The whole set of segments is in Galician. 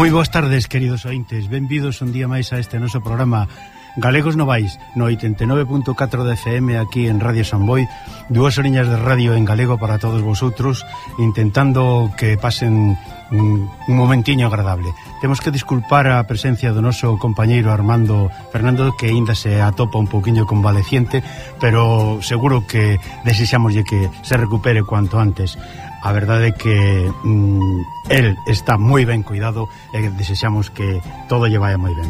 Moi boas tardes, queridos ointes. Benvidos un día máis a este noso programa Galegos Novais no 89.4 de FM aquí en Radio Samboy dúas oriñas de radio en galego para todos vosotros intentando que pasen un momentiño agradable temos que disculpar a presencia do noso compañeiro Armando Fernando que aínda se atopa un poquinho convaleciente pero seguro que desexamoslle que se recupere cuanto antes A verdade é que mm, el está moi ben cuidado e desexamos que todo lle vaya moi ben.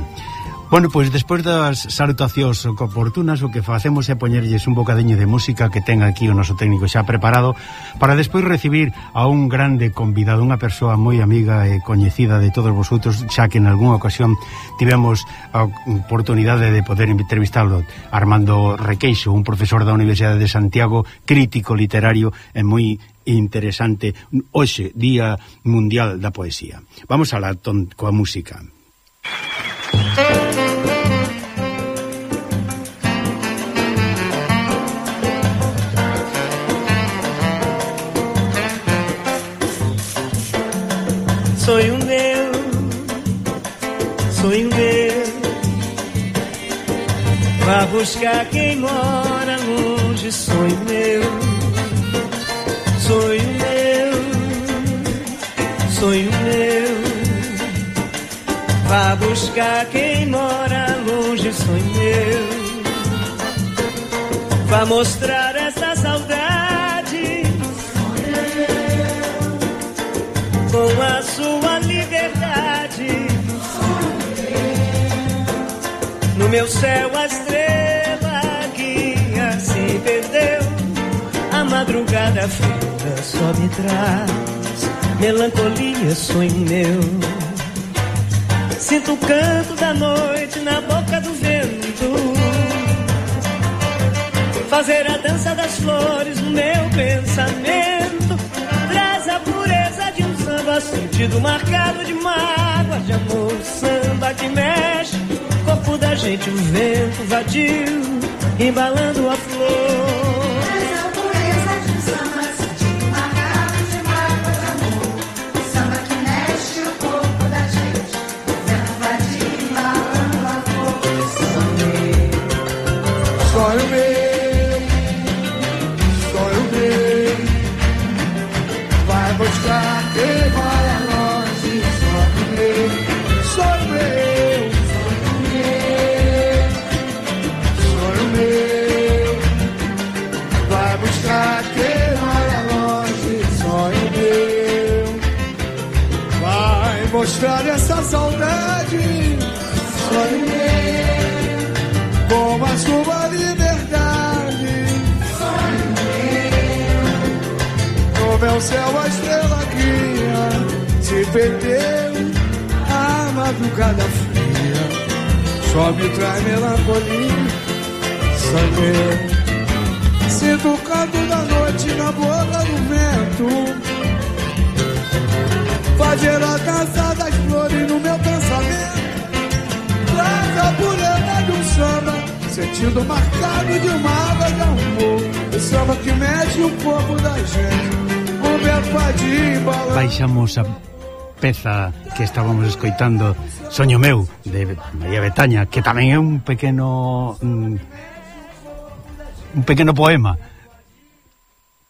Bueno, pois despois das salutacións oportunas o que facemos é poñerlles un bocadiño de música que ten aquí o noso técnico xa preparado para despois recibir a un grande convidado, unha persoa moi amiga e coñecida de todos vosotros, xa que en algunha ocasión tivemos a oportunidade de poder entrevistarlo Armando Requeixo, un profesor da Universidade de Santiago, crítico literario e moi interesante hoxe, Día Mundial da Poesía. Vamos a la ton coa música. Música Sonho meu, sonho meu. Vá buscar quem mora longe, sonho meu, sonho meu, sonho meu. Vá buscar quem mora longe, sonho meu. Vá mostrar essa saudade com a sua liberdade. No meu céu a estrela guia se perdeu. A madrugada fria só me traz melancolia, sonho meu. Sinto o canto da noite na boca do vento. Fazer a dança das flores no meu pensamento. Sentido marcado de mágoa, de amor. Samba que mexe, corpo da gente, o vento vadio, embalando a flor. Céu a estrela guia se perdeu. A madrugada fria só me traz melancolia. Sonhei, sinto o canto da noite na boca do vento. Fazer a dança das flores no meu pensamento. Traz a pureza de um samba, sentido marcado de uma água de amor. O samba que mexe o corpo da gente. Baixamos a peza que estábamos escoitando Soño meu de María Betaña, que tamén é un pequeno mm, un pequeno poema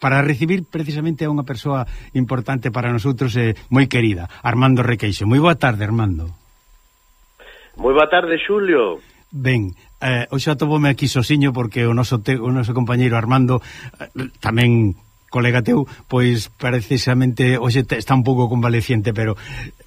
para recibir precisamente a unha persoa importante para nosotros e eh, moi querida, Armando Requeixo. Moi boa tarde, Armando. Moi boa tarde, Xulio. Ben, eh, hoxe atopome aquí soxiño porque o noso, te, o noso compañeiro Armando eh, tamén colega teu, pois precisamente hoxe está un pouco convaleciente, pero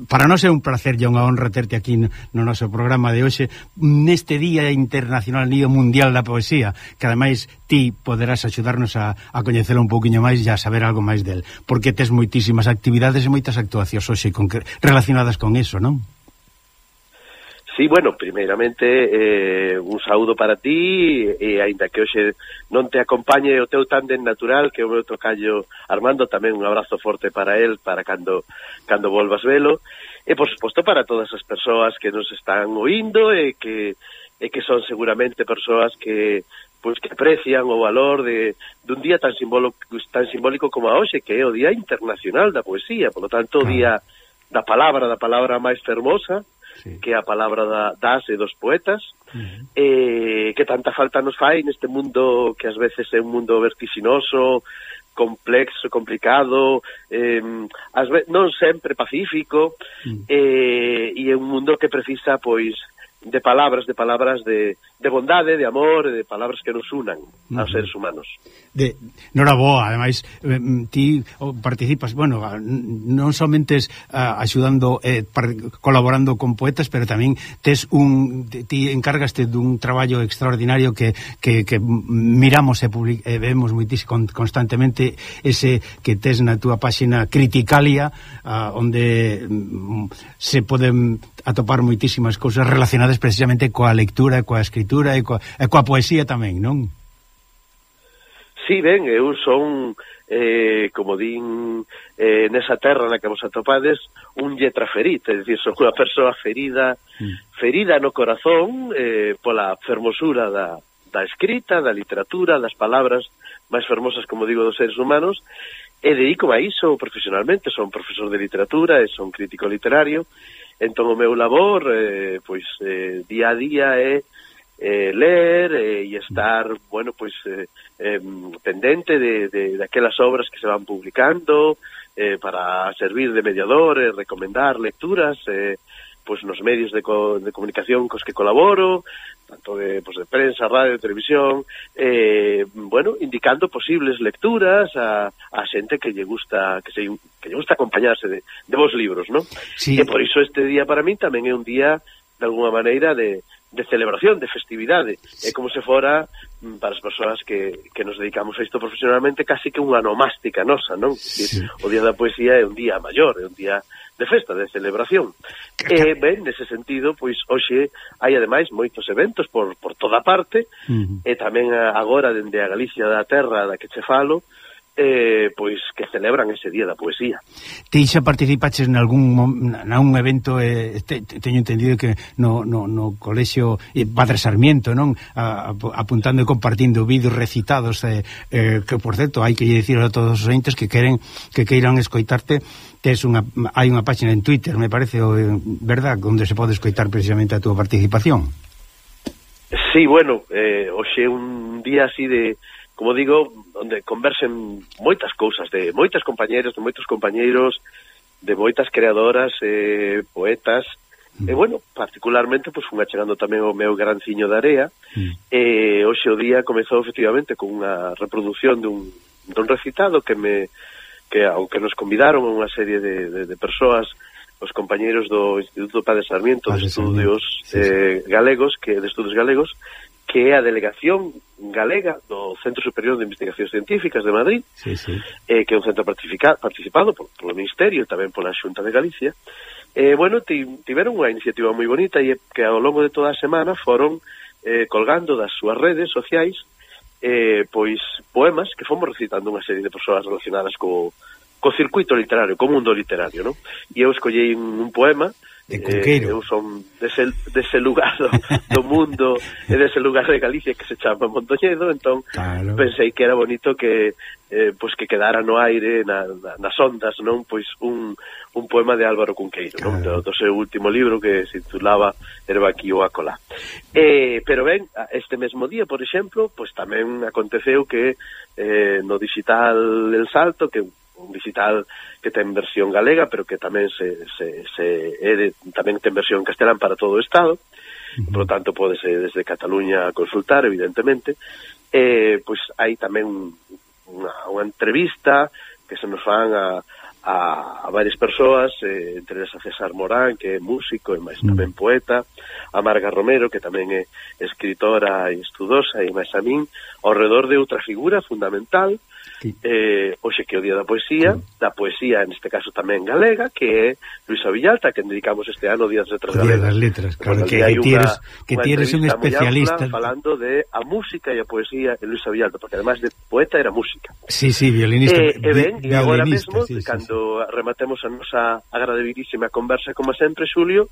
para nós é un placer e unha honra terte aquí no, no noso programa de hoxe neste Día Internacional Día Mundial da Poesía, que ademais ti poderás axudarnos a, a coñecelo un pouquiño máis e a saber algo máis del, porque tes moitísimas actividades e moitas actuacións hoxe con, relacionadas con eso, non? Sí, bueno, primeiramente eh, un saúdo para ti e aínda que hoxe non te acompañe o teu tándem natural que é o meu tocallo Armando, tamén un abrazo forte para el para cando cando volvas velo. E por suposto para todas as persoas que nos están oindo e que e que son seguramente persoas que pois que aprecian o valor de dun día tan simbólico tan simbólico como a hoxe, que é o Día Internacional da Poesía, polo tanto o día da palabra, da palabra máis fermosa, sí. que é a palabra da, das e dos poetas, uh -huh. eh, que tanta falta nos fai neste mundo que ás veces é un mundo vertiginoso, complexo, complicado, eh, ás ve non sempre pacífico, uh -huh. eh, e é un mundo que precisa, pois, de palabras, de palabras de, de bondade, de amor, de palabras que nos unan uh -huh. aos seres humanos. De, nora boa, ademais, eh, mm, ti participas, bueno, non somente uh, axudando, eh, par, colaborando con poetas, pero tamén tes un, ti encárgaste dun traballo extraordinario que, que, que miramos e, public, e vemos moitis constantemente ese que tes na túa páxina Criticalia, uh, onde mm, se poden atopar moitísimas cousas relacionadas relacionadas precisamente coa lectura, coa escritura e coa, e coa poesía tamén, non? Sí, ben, eu son, eh, como din, eh, nesa terra na que vos atopades, un lletraferit, é dicir, son unha persoa ferida, mm. ferida no corazón eh, pola fermosura da, da escrita, da literatura, das palabras máis fermosas, como digo, dos seres humanos, e dedico a iso profesionalmente, son profesor de literatura e son crítico literario, entón o meu labor, eh, pois, eh, día a día é eh, ler eh, e estar, bueno, pois, eh, eh, pendente de, de, daquelas obras que se van publicando, eh, para servir de mediador, eh, recomendar lecturas, eh, pois nos medios de, co, de comunicación cos que colaboro, tanto de, pois, de prensa, radio, televisión, eh, bueno, indicando posibles lecturas a, a xente que lle gusta que se que lle gusta acompañarse de, de vos libros, ¿no? Sí. E por iso este día para min tamén é un día de alguna maneira de, de celebración, de festividade, é como se fora mm, para as persoas que, que nos dedicamos a isto profesionalmente casi que unha nomástica nosa, non? Sí. O Día da Poesía é un día maior, é un día de festa, de celebración. E, ben, nese sentido, pois, hoxe hai, ademais, moitos eventos por, por toda parte, uh -huh. e tamén agora, dende a Galicia da Terra da que che falo, eh, pois que celebran ese día da poesía. Ti xa participaches en algún un evento eh, te, te, teño entendido que no, no, no colexio eh, Padre Sarmiento, non? A, apuntando e compartindo vídeos recitados eh, eh, que por certo hai que dicir a todos os entes que queren que queiran escoitarte tes unha hai unha páxina en Twitter, me parece, o, eh, verdad, onde se pode escoitar precisamente a túa participación. Sí, bueno, eh, hoxe un día así de como digo, onde conversen moitas cousas de moitas compañeiros, de moitos compañeiros, de moitas creadoras, eh, poetas, mm. e bueno, particularmente, pois pues, unha chegando tamén o meu granciño de area, mm. e hoxe o día comezou efectivamente con unha reproducción dun, dun recitado que me que aunque nos convidaron a unha serie de, de, de persoas os compañeiros do Instituto Padre Sarmiento Padre de Estudios Sí, sí. eh, Galegos, que de Estudios Galegos, que é a delegación galega do Centro Superior de Investigacións Científicas de Madrid, sí, sí. Eh, que é un centro participado por, polo Ministerio e tamén pola Xunta de Galicia. Eh, bueno, ti, tiveron unha iniciativa moi bonita e que ao longo de toda a semana foron eh, colgando das súas redes sociais eh, pois poemas que fomos recitando unha serie de persoas relacionadas co, co circuito literario, co mundo literario, non? E eu escollei un, un poema de Conqueiro. Eh, eu son dese, dese lugar do, do mundo e dese lugar de Galicia que se chama Mondoñedo, entón claro. pensei que era bonito que eh, pois que quedara no aire na, na, nas ondas, non pois un, un poema de Álvaro Cunqueiro, claro. non? Do, do seu último libro que se titulaba Herbaquí ou Acolá. Eh, pero ben, este mesmo día, por exemplo, pois tamén aconteceu que eh, no digital El Salto, que un digital que ten versión galega, pero que tamén se, se, se é de, tamén ten versión castelán para todo o Estado, por lo tanto, podese desde Cataluña consultar, evidentemente, eh, pois hai tamén unha, unha entrevista que se nos fan a, a, a varias persoas, eh, entre a César Morán, que é músico e máis tamén poeta, a Marga Romero, que tamén é escritora e estudosa, e máis a min, ao redor de outra figura fundamental, eh, hoxe que é o Día da Poesía, da poesía, neste caso tamén galega, que é Luisa Villalta, que dedicamos este ano Días de Letras Día das Letras, claro, que, que tienes, que tienes un especialista. Falando de a música e a poesía en Luisa Villalta, porque además de poeta era música. Sí, sí, violinista. Eh, e ben, e agora mesmo, sí, cando sí, sí. rematemos a nosa agradabilísima conversa, como sempre, Xulio,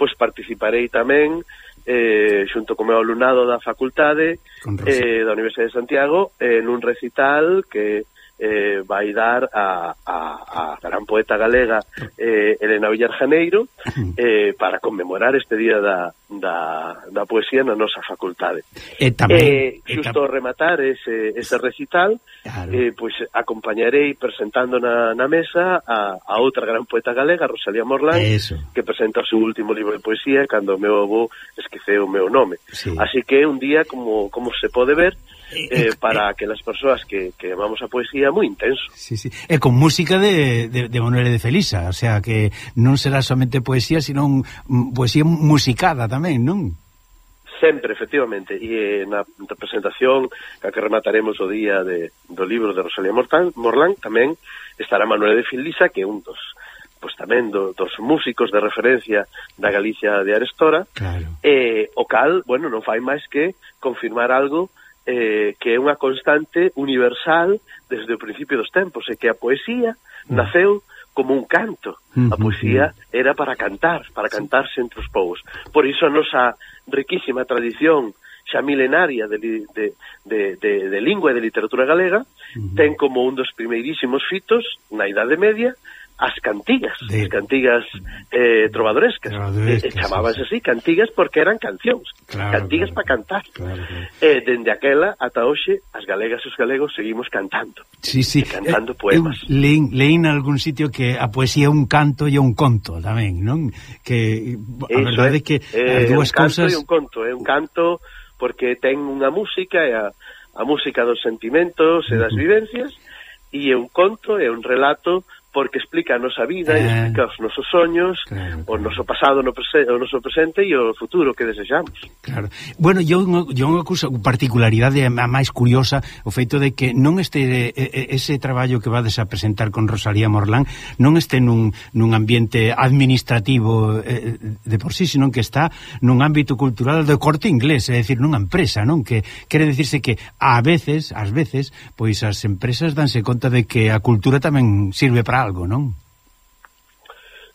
pois participarei tamén eh, xunto co meu alumnado da facultade eh, da Universidade de Santiago eh, en un recital que eh, vai dar a, a, a gran poeta galega eh, Elena Villar Janeiro eh, para conmemorar este día da, da, da poesía na nosa facultade. E tamén... Eh, xusto tam... rematar ese, ese recital, claro. eh, pois acompañarei presentando na, na mesa a, a outra gran poeta galega, Rosalía Morlán, Eso. que presenta o seu último libro de poesía cando o meu avó esqueceu o meu nome. Sí. Así que é un día, como, como se pode ver, eh, para que las persoas que, que amamos a poesía moi intenso. Sí, sí. E con música de, de, de Manuel de Felisa, o sea que non será somente poesía, sino un, poesía musicada tamén, non? Sempre, efectivamente, e eh, na representación a que remataremos o día de, do libro de Rosalía Mortán, Morlán tamén estará Manuel de Felisa, que é un dos pois tamén do, dos músicos de referencia da Galicia de Arestora claro. e eh, o cal, bueno, non fai máis que confirmar algo eh, que é unha constante universal desde o principio dos tempos, e que a poesía mm. naceu como un canto. A poesía era para cantar, para cantarse entre os povos. Por iso a nosa riquísima tradición xa milenaria de, de, de, de, de lingua e de literatura galega, ten como un dos primeirísimos fitos na Idade Media as cantigas, de... as cantigas eh, trovadorescas. trovadorescas eh, chamábanse así cantigas porque eran cancións, claro, cantigas claro, para cantar. Claro, claro. Eh, dende aquela ata hoxe as galegas e os galegos seguimos cantando. Sí, sí. Cantando eh, poemas. Leín, leín, leín algún sitio que a poesía é un canto e un conto tamén, non? Que a Eso verdade é que eh, as dúas cousas é un conto, é un canto porque ten unha música e a, a música dos sentimentos e das vivencias e é un conto, é un relato porque explica a nosa vida eh. e explica os nosos soños, claro, claro. o noso pasado, no presente, o noso presente e o futuro que desexamos. Claro. Bueno, yo yo unha cousa particularidade a máis curiosa, o feito de que non este ese traballo que vades a presentar con Rosalía Morlán non este nun, nun ambiente administrativo eh, de por sí, senón que está nun ámbito cultural do corte inglés, é dicir, nunha empresa, non? Que quere dicirse que a veces, ás veces, pois as empresas danse conta de que a cultura tamén sirve para algo, non?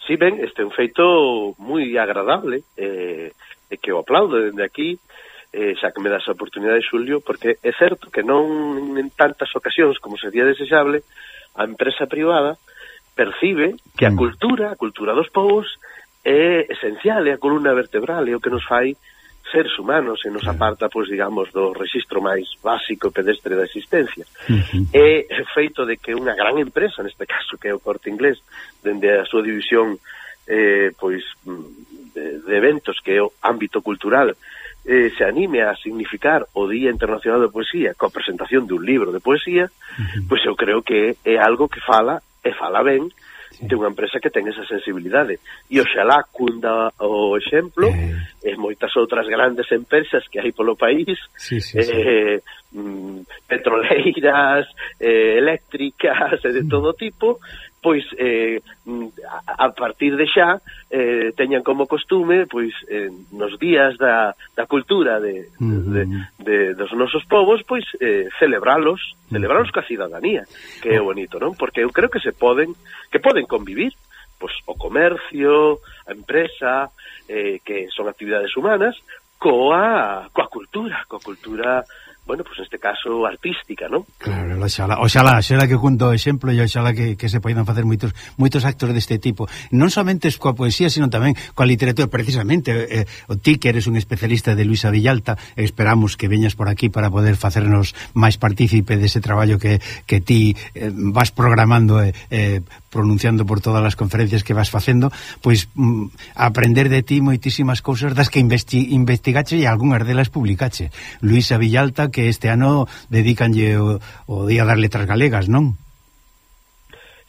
Si, sí, ben, este é un feito moi agradable eh, e que o aplaudo dende aquí eh, xa que me das a oportunidade, Xulio, porque é certo que non en tantas ocasións como sería desexable a empresa privada percibe que a mm. cultura, a cultura dos povos é esencial, é a columna vertebral, é o que nos fai seres humanos e nos aparta, pois, digamos, do registro máis básico pedestre da existencia. Uh -huh. E feito de que unha gran empresa, neste caso que é o Corte Inglés, dende a súa división eh, pois de, de eventos que é o ámbito cultural eh, se anime a significar o Día Internacional da Poesía coa presentación dun libro de poesía, uh -huh. pois eu creo que é algo que fala e fala ben sí. de unha empresa que ten esa sensibilidade e oxalá cunda o exemplo eh. e moitas outras grandes empresas que hai polo país sí, sí, sí. Eh, mm, petroleiras eh, eléctricas e de mm. todo tipo pois eh, mm, a partir de xa eh, teñan como costume pois eh, nos días da, da cultura de, uh -huh. de, de, dos nosos povos pois eh, celebralos celebralos ca cidadanía que é bonito, non? Porque eu creo que se poden que poden convivir pois, o comercio, a empresa eh, que son actividades humanas coa, coa cultura coa cultura bueno, pues neste caso artística, non? Claro, oxala, oxala, oxala que conto exemplo e oxala que, que se poidan facer moitos moitos actos deste tipo, non somente coa poesía, sino tamén coa literatura, precisamente eh, eh o ti que eres un especialista de Luisa Villalta, esperamos que veñas por aquí para poder facernos máis partícipe dese traballo que, que ti eh, vas programando eh, eh, pronunciando por todas as conferencias que vas facendo, pois mm, aprender de ti moitísimas cousas das que investi investigache e algunhas delas publicache. Luisa Villalta, que este ano dedicanlle o, o Día das Letras Galegas, non?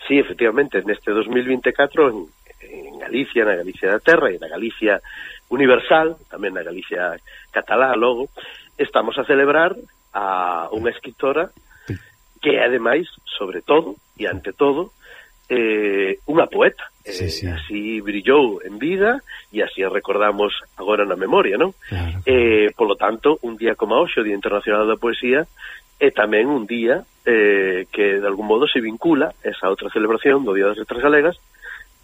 Sí, efectivamente, neste 2024 en, en Galicia, na Galicia da Terra e na Galicia Universal, tamén na Galicia Catalá, logo, estamos a celebrar a unha escritora que, ademais, sobre todo e ante todo, eh, unha poeta. Sí, sí. Eh, así brillou en vida e así a recordamos agora na memoria, non? Claro. Eh, polo tanto, un día como hoxe, o Día Internacional da Poesía, é tamén un día eh, que de algún modo se vincula esa outra celebración do Día das Letras Galegas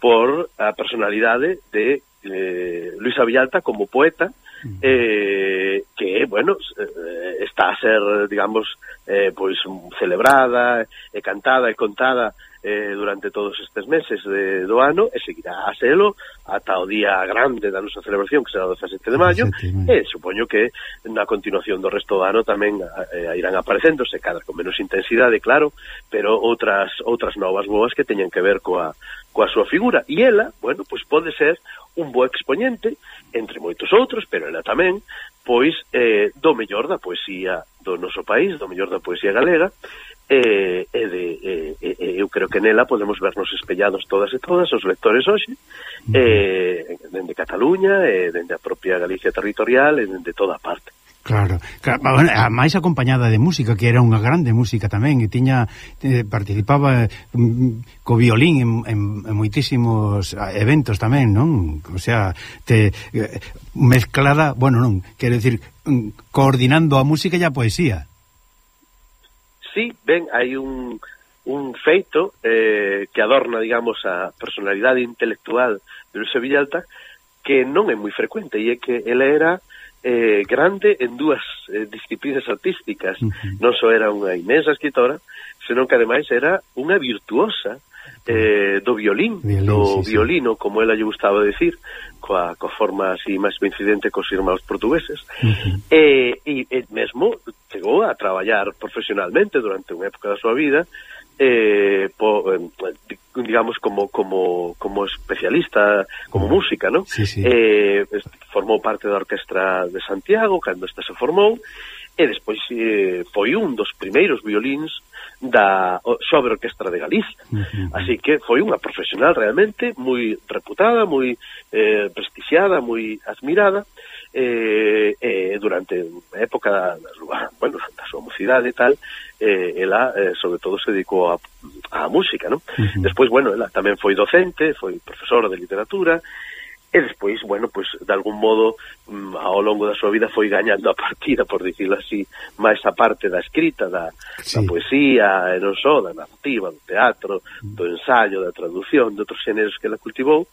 por a personalidade de eh, Luisa Villalta como poeta mm. eh, que, bueno, eh, está a ser, digamos, eh, pois celebrada, e cantada e contada eh, durante todos estes meses de, do ano e seguirá a selo ata o día grande da nosa celebración que será o 17 de maio e supoño que na continuación do resto do ano tamén eh, irán aparecéndose cada con menos intensidade, claro pero outras outras novas boas que teñen que ver coa, coa súa figura. E ela, bueno, pois pode ser un bo exponente entre moitos outros pero ela tamén pois eh, do mellor da poesía do noso país, do mellor da poesía galega e, e, de, e, e eu creo que nela podemos vernos espellados todas e todas os lectores hoxe eh, dende Cataluña e dende a propia Galicia territorial e dende toda a parte Claro, a máis acompañada de música que era unha grande música tamén e tiña eh, participaba mm, mm, co violín en, en, en moitísimos ah, eventos tamén, non? O sea, te eh, mezclada, bueno, non, quero decir mm, coordinando a música e a poesía sí ben hai un, un feito eh, que adorna, digamos, a personalidade intelectual de Luis Villalta que non é moi frecuente e é que ela era eh, grande en dúas eh, disciplinas artísticas. Uh -huh. Non só era unha inmensa escritora, senón que ademais era unha virtuosa eh, do violín, violín do sí, violino, sí. como ela lle gustaba decir, coa, coa forma así máis coincidente cos irmãos portugueses, uh eh, -huh. e, e, e mesmo chegou a traballar profesionalmente durante unha época da súa vida, eh, po, eh, digamos como como como especialista como música, ¿no? Sí, sí. Eh, formou parte da orquestra de Santiago cando esta se formou e despois eh, foi un dos primeiros violíns da sobre orquestra de Galicia. Uh -huh. Así que foi unha profesional realmente moi reputada, moi eh, prestixiada, moi admirada eh, eh, durante a época bueno, da súa mocidade e tal, eh, ela eh, sobre todo se dedicou a, a música, non? Uh -huh. Despois, bueno, ela tamén foi docente, foi profesora de literatura e despois, bueno, pois, de algún modo mm, ao longo da súa vida foi gañando a partida, por dicirlo así máis a parte da escrita, da, sí. da poesía e non só, da narrativa do teatro, mm. do ensayo da traducción, de outros xéneros que la cultivou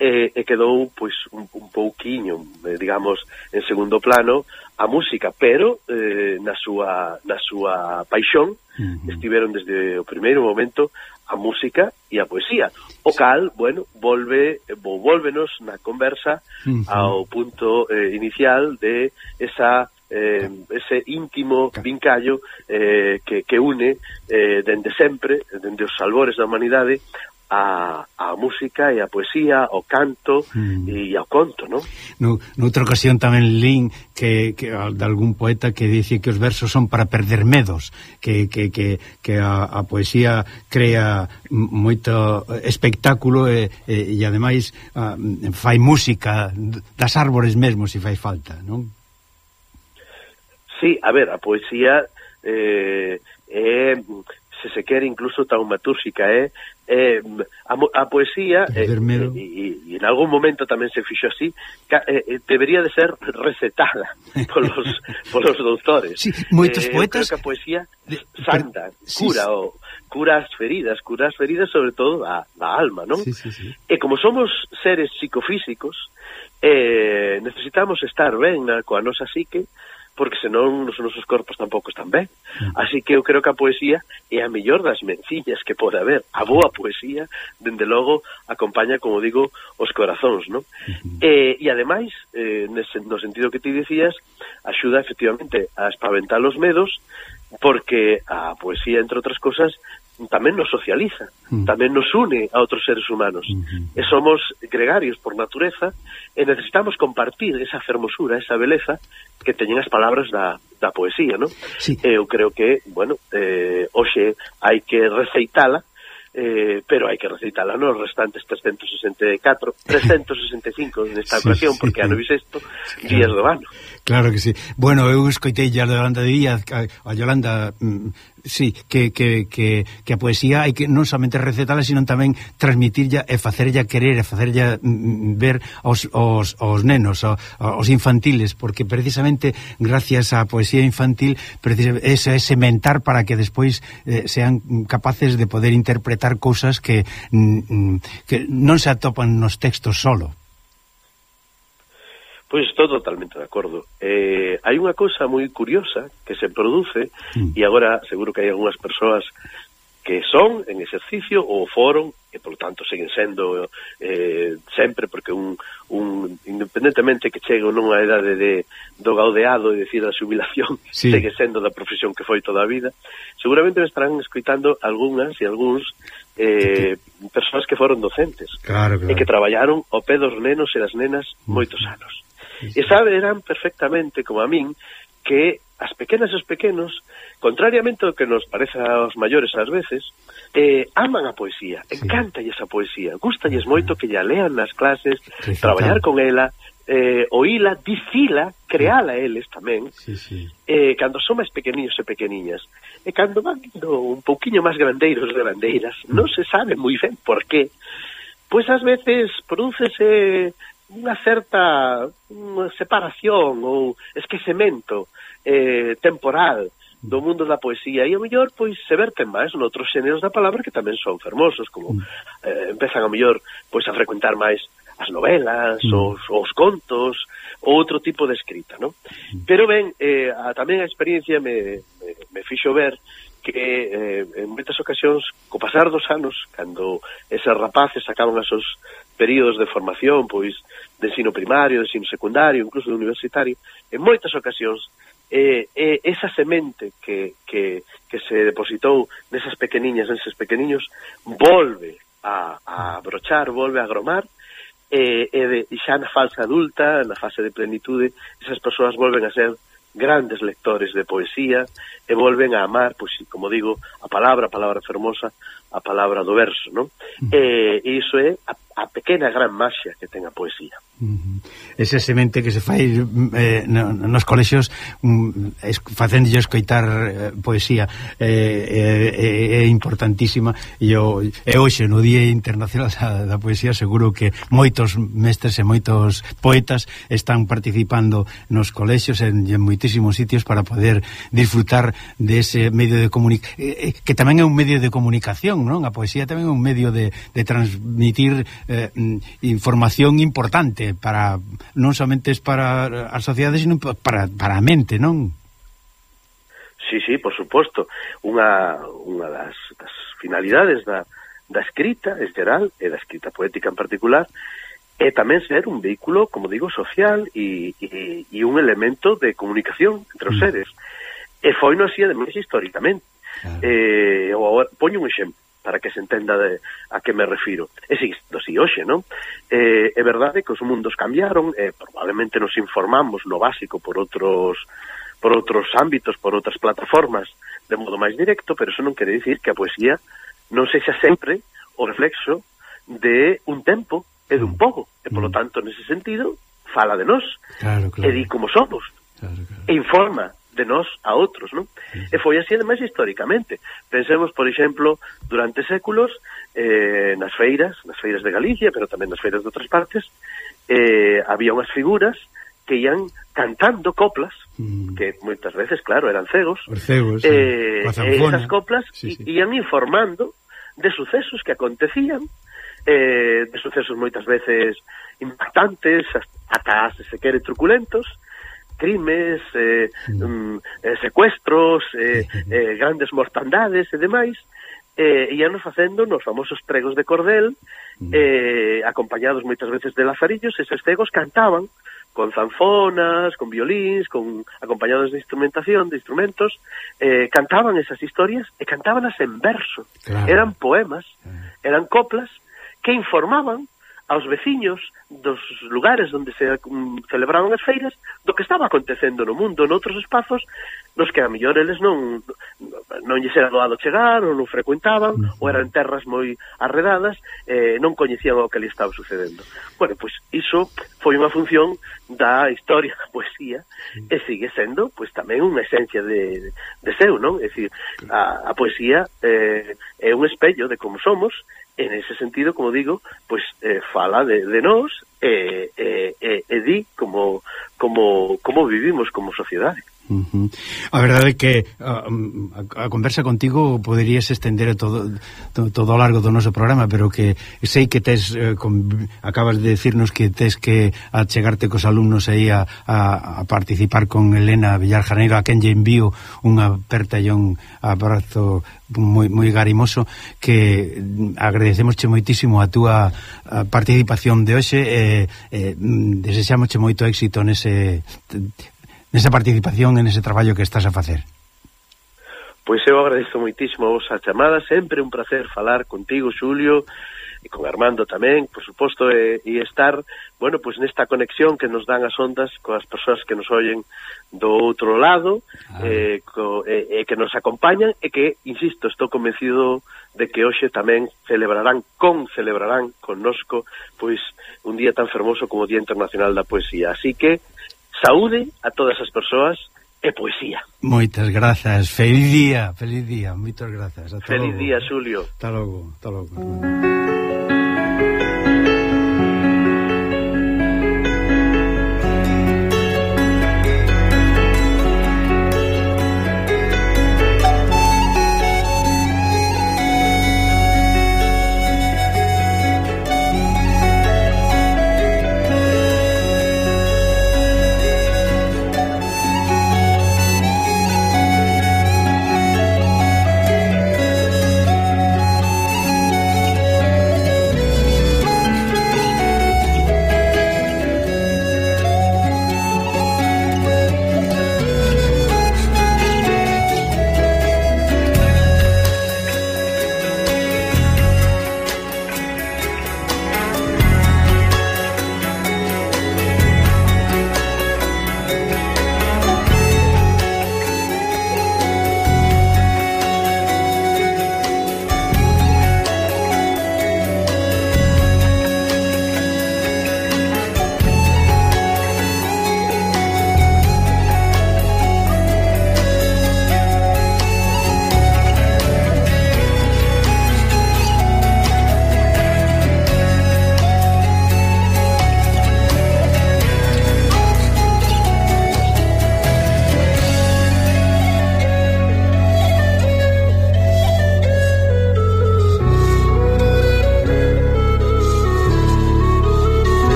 e, e quedou pois un, un pouquiño, eh, digamos, en segundo plano a música, pero eh, na súa na súa paixón uh -huh. estiveron desde o primeiro momento a música e a poesía. O cal, bueno, volve volvenos na conversa ao punto eh, inicial de esa eh, ese íntimo vincallo eh, que, que une eh, dende sempre, dende os albores da humanidade a, a música e a poesía, ao canto mm. e ao conto, non? No, noutra ocasión tamén lín que, que de algún poeta que dice que os versos son para perder medos, que, que, que, que a, a poesía crea moito espectáculo e, e, e ademais a, fai música das árbores mesmo se fai falta, non? Sí, a ver, a poesía eh, é se se quere incluso taumatúrxica é, é a, a poesía e, e, e en algún momento tamén se fixo así ca, eh, eh, debería de ser recetada polos, polos doutores sí, moitos eh, poetas que a poesía santa, sí, cura sí, o cura as feridas, cura as feridas sobre todo da, da alma, non? Sí, sí, sí. E como somos seres psicofísicos eh, necesitamos estar ben na, coa nosa psique porque senón os nosos corpos tampouco están ben. Mm. Así que eu creo que a poesía é a mellor das menciñas que pode haber. A boa poesía, dende logo, acompaña, como digo, os corazóns, non? Mm-hmm. E, e ademais, eh, nese, no sentido que ti dicías, axuda efectivamente a espaventar os medos, porque a poesía, entre outras cosas, tamén nos socializa, mm. tamén nos une a outros seres humanos. Mm. E somos gregarios por natureza e necesitamos compartir esa fermosura, esa beleza que teñen as palabras da, da poesía, non? Sí. Eu creo que, bueno, eh, hoxe hai que receitala eh, pero hai que receitala nos restantes 364, 365 nesta sí, ocasión, sí, porque ano bisexto, días do ano. Claro que sí. Bueno, eu escoitei a Yolanda Díaz, a, a Yolanda, mm, sí, que, que, que, que a poesía hai que non somente recetala, sino tamén transmitirlla e facerlla querer, e facerlla mm, mm ver aos, aos, aos nenos, aos, aos infantiles, porque precisamente gracias á poesía infantil ese é sementar para que despois eh, sean capaces de poder interpretar cousas que, mm, mm que non se atopan nos textos solo. Pois estou totalmente de acordo. Eh, hai unha cousa moi curiosa que se produce mm. e agora seguro que hai algunhas persoas que son en exercicio ou foron e polo tanto seguen sendo eh, sempre porque un, un independentemente que chegue ou non a idade de, do gaudeado e decir a xubilación sí. segue sendo da profesión que foi toda a vida seguramente me estarán escoitando algunhas e algúns eh, persoas que foron docentes claro, claro. e que traballaron ao pé dos nenos e das nenas moitos anos E saberán perfectamente, como a min, que as pequenas e os pequenos, contrariamente ao que nos parece aos maiores ás veces, eh, aman a poesía, sí. encantalles a poesía, gustalles moito que lla lean nas clases, Recitar. traballar con ela, eh, oíla, dicila, creala eles tamén, sí, sí. Eh, cando son máis pequeniños e pequeniñas. E cando van un pouquiño máis grandeiros e grandeiras, non mm. se sabe moi ben por qué, pois ás veces prodúcese unha certa unha separación ou esquecemento eh, temporal do mundo da poesía. E ao mellor pois se verten máis noutros xéneros da palabra que tamén son fermosos como mm. eh, empezan ao mellor pois a frecuentar máis as novelas, mm. os, os contos, outro tipo de escrita, non? Mm. Pero ben, eh, a, tamén a experiencia me, me, me fixo ver que eh, en moitas ocasións, co pasar dos anos, cando eses rapaces sacaban os seus períodos de formación, pois, de ensino primario, de ensino secundario, incluso de universitario, en moitas ocasións, eh, eh, esa semente que, que, que se depositou nesas pequeniñas, neses pequeniños, volve a, a brochar, volve a gromar, e, eh, e, eh, de, e xa na fase adulta, na fase de plenitude, esas persoas volven a ser grandes lectores de poesía e volven a amar, pois, como digo, a palabra, a palabra fermosa, a palabra do verso, non? E, e iso é a, a pequena gran maxia que ten a poesía. Uh. Esa semente que se fai mm, eh, no, nos colexios um, es, facéndolle escoitar eh, poesía eh, eh, eh, é importantísima e, o, e hoxe no Día Internacional da, da Poesía seguro que moitos mestres e moitos poetas están participando nos colexios en, en moitísimos sitios para poder disfrutar dese de medio de comunicación eh, eh, que tamén é un medio de comunicación transmisión, non? A poesía tamén é un medio de, de transmitir eh, mm, información importante para non somente para a sociedade, sino para, para a mente, non? Sí, sí, por suposto. Unha, unha das, das finalidades da, da escrita, en geral, e da escrita poética en particular, é tamén ser un vehículo, como digo, social e, e, e un elemento de comunicación entre os mm. seres. Mm. E foi no así, ademais, históricamente. Claro. Eh, o, poño un exemplo para que se entenda de, a que me refiro. Existo si hoxe, non? Eh, é verdade que os mundos cambiaron, eh, probablemente nos informamos no básico por outros por outros ámbitos, por outras plataformas de modo máis directo, pero eso non quere dicir que a poesía non sexa sempre o reflexo de un tempo e dun mm. pouco. e polo mm. tanto, nese sentido, fala de nós, claro, claro. e di como somos, claro, claro. e informa de nós a outros, non? E foi así, ademais, históricamente. Pensemos, por exemplo, durante séculos, eh, nas feiras, nas feiras de Galicia, pero tamén nas feiras de outras partes, eh, había unhas figuras que ian cantando coplas, mm. que moitas veces, claro, eran cegos, cegos eh, eh, esas coplas sí, sí. ian informando de sucesos que acontecían, eh, de sucesos moitas veces impactantes, ata se se quere truculentos, crimes, eh, mm. mm, eh, secuestros, eh, eh, grandes mortandades e demais, eh, íanos facendo nos famosos pregos de cordel, mm. eh, acompañados moitas veces de lazarillos, eses cegos cantaban con zanfonas, con violins, con acompañados de instrumentación, de instrumentos, eh, cantaban esas historias e cantábanas en verso. Claro. Eran poemas, eran coplas que informaban aos veciños dos lugares onde se mm, celebraban as feiras do que estaba acontecendo no mundo, noutros espazos nos que a mellor eles non non lles era doado chegar ou non frecuentaban mm. ou eran terras moi arredadas eh, non coñecían o que lhe estaba sucedendo. Bueno, pois iso foi unha función da historia da poesía mm. e sigue sendo pois tamén unha esencia de, de seu, non? É dicir, a, a poesía eh, é un espello de como somos en ese sentido, como digo, pues eh, fala de, de nós e, e, e, e di como, como, como vivimos como sociedade. Uh -huh. A verdade é que a, a, a conversa contigo poderías estender todo, to, todo ao largo do noso programa pero que sei que tes eh, con, acabas de decirnos que tes que achegarte cos alumnos aí a, a, a participar con Elena Villarjaneiro a quen lle envío unha aperta e un abrazo moi, moi garimoso que agradecemosche moitísimo a túa a participación de hoxe eh, eh, e, e desexamosche moito éxito nese nesa participación en ese traballo que estás a facer. Pois eu agradezo moitísimo a vosa chamada, sempre un placer falar contigo, Xulio, e con Armando tamén, por suposto, e, e estar, bueno, pois nesta conexión que nos dan as ondas coas persoas que nos oyen do outro lado, ah. eh, co, e, eh, e que nos acompañan, e que, insisto, estou convencido de que hoxe tamén celebrarán, con celebrarán connosco, pois, un día tan fermoso como o Día Internacional da Poesía. Así que, saúde a todas as persoas e poesía. Moitas grazas, feliz día, feliz día, moitas grazas. Ata feliz logo. día, Xulio. Hasta logo, hasta logo.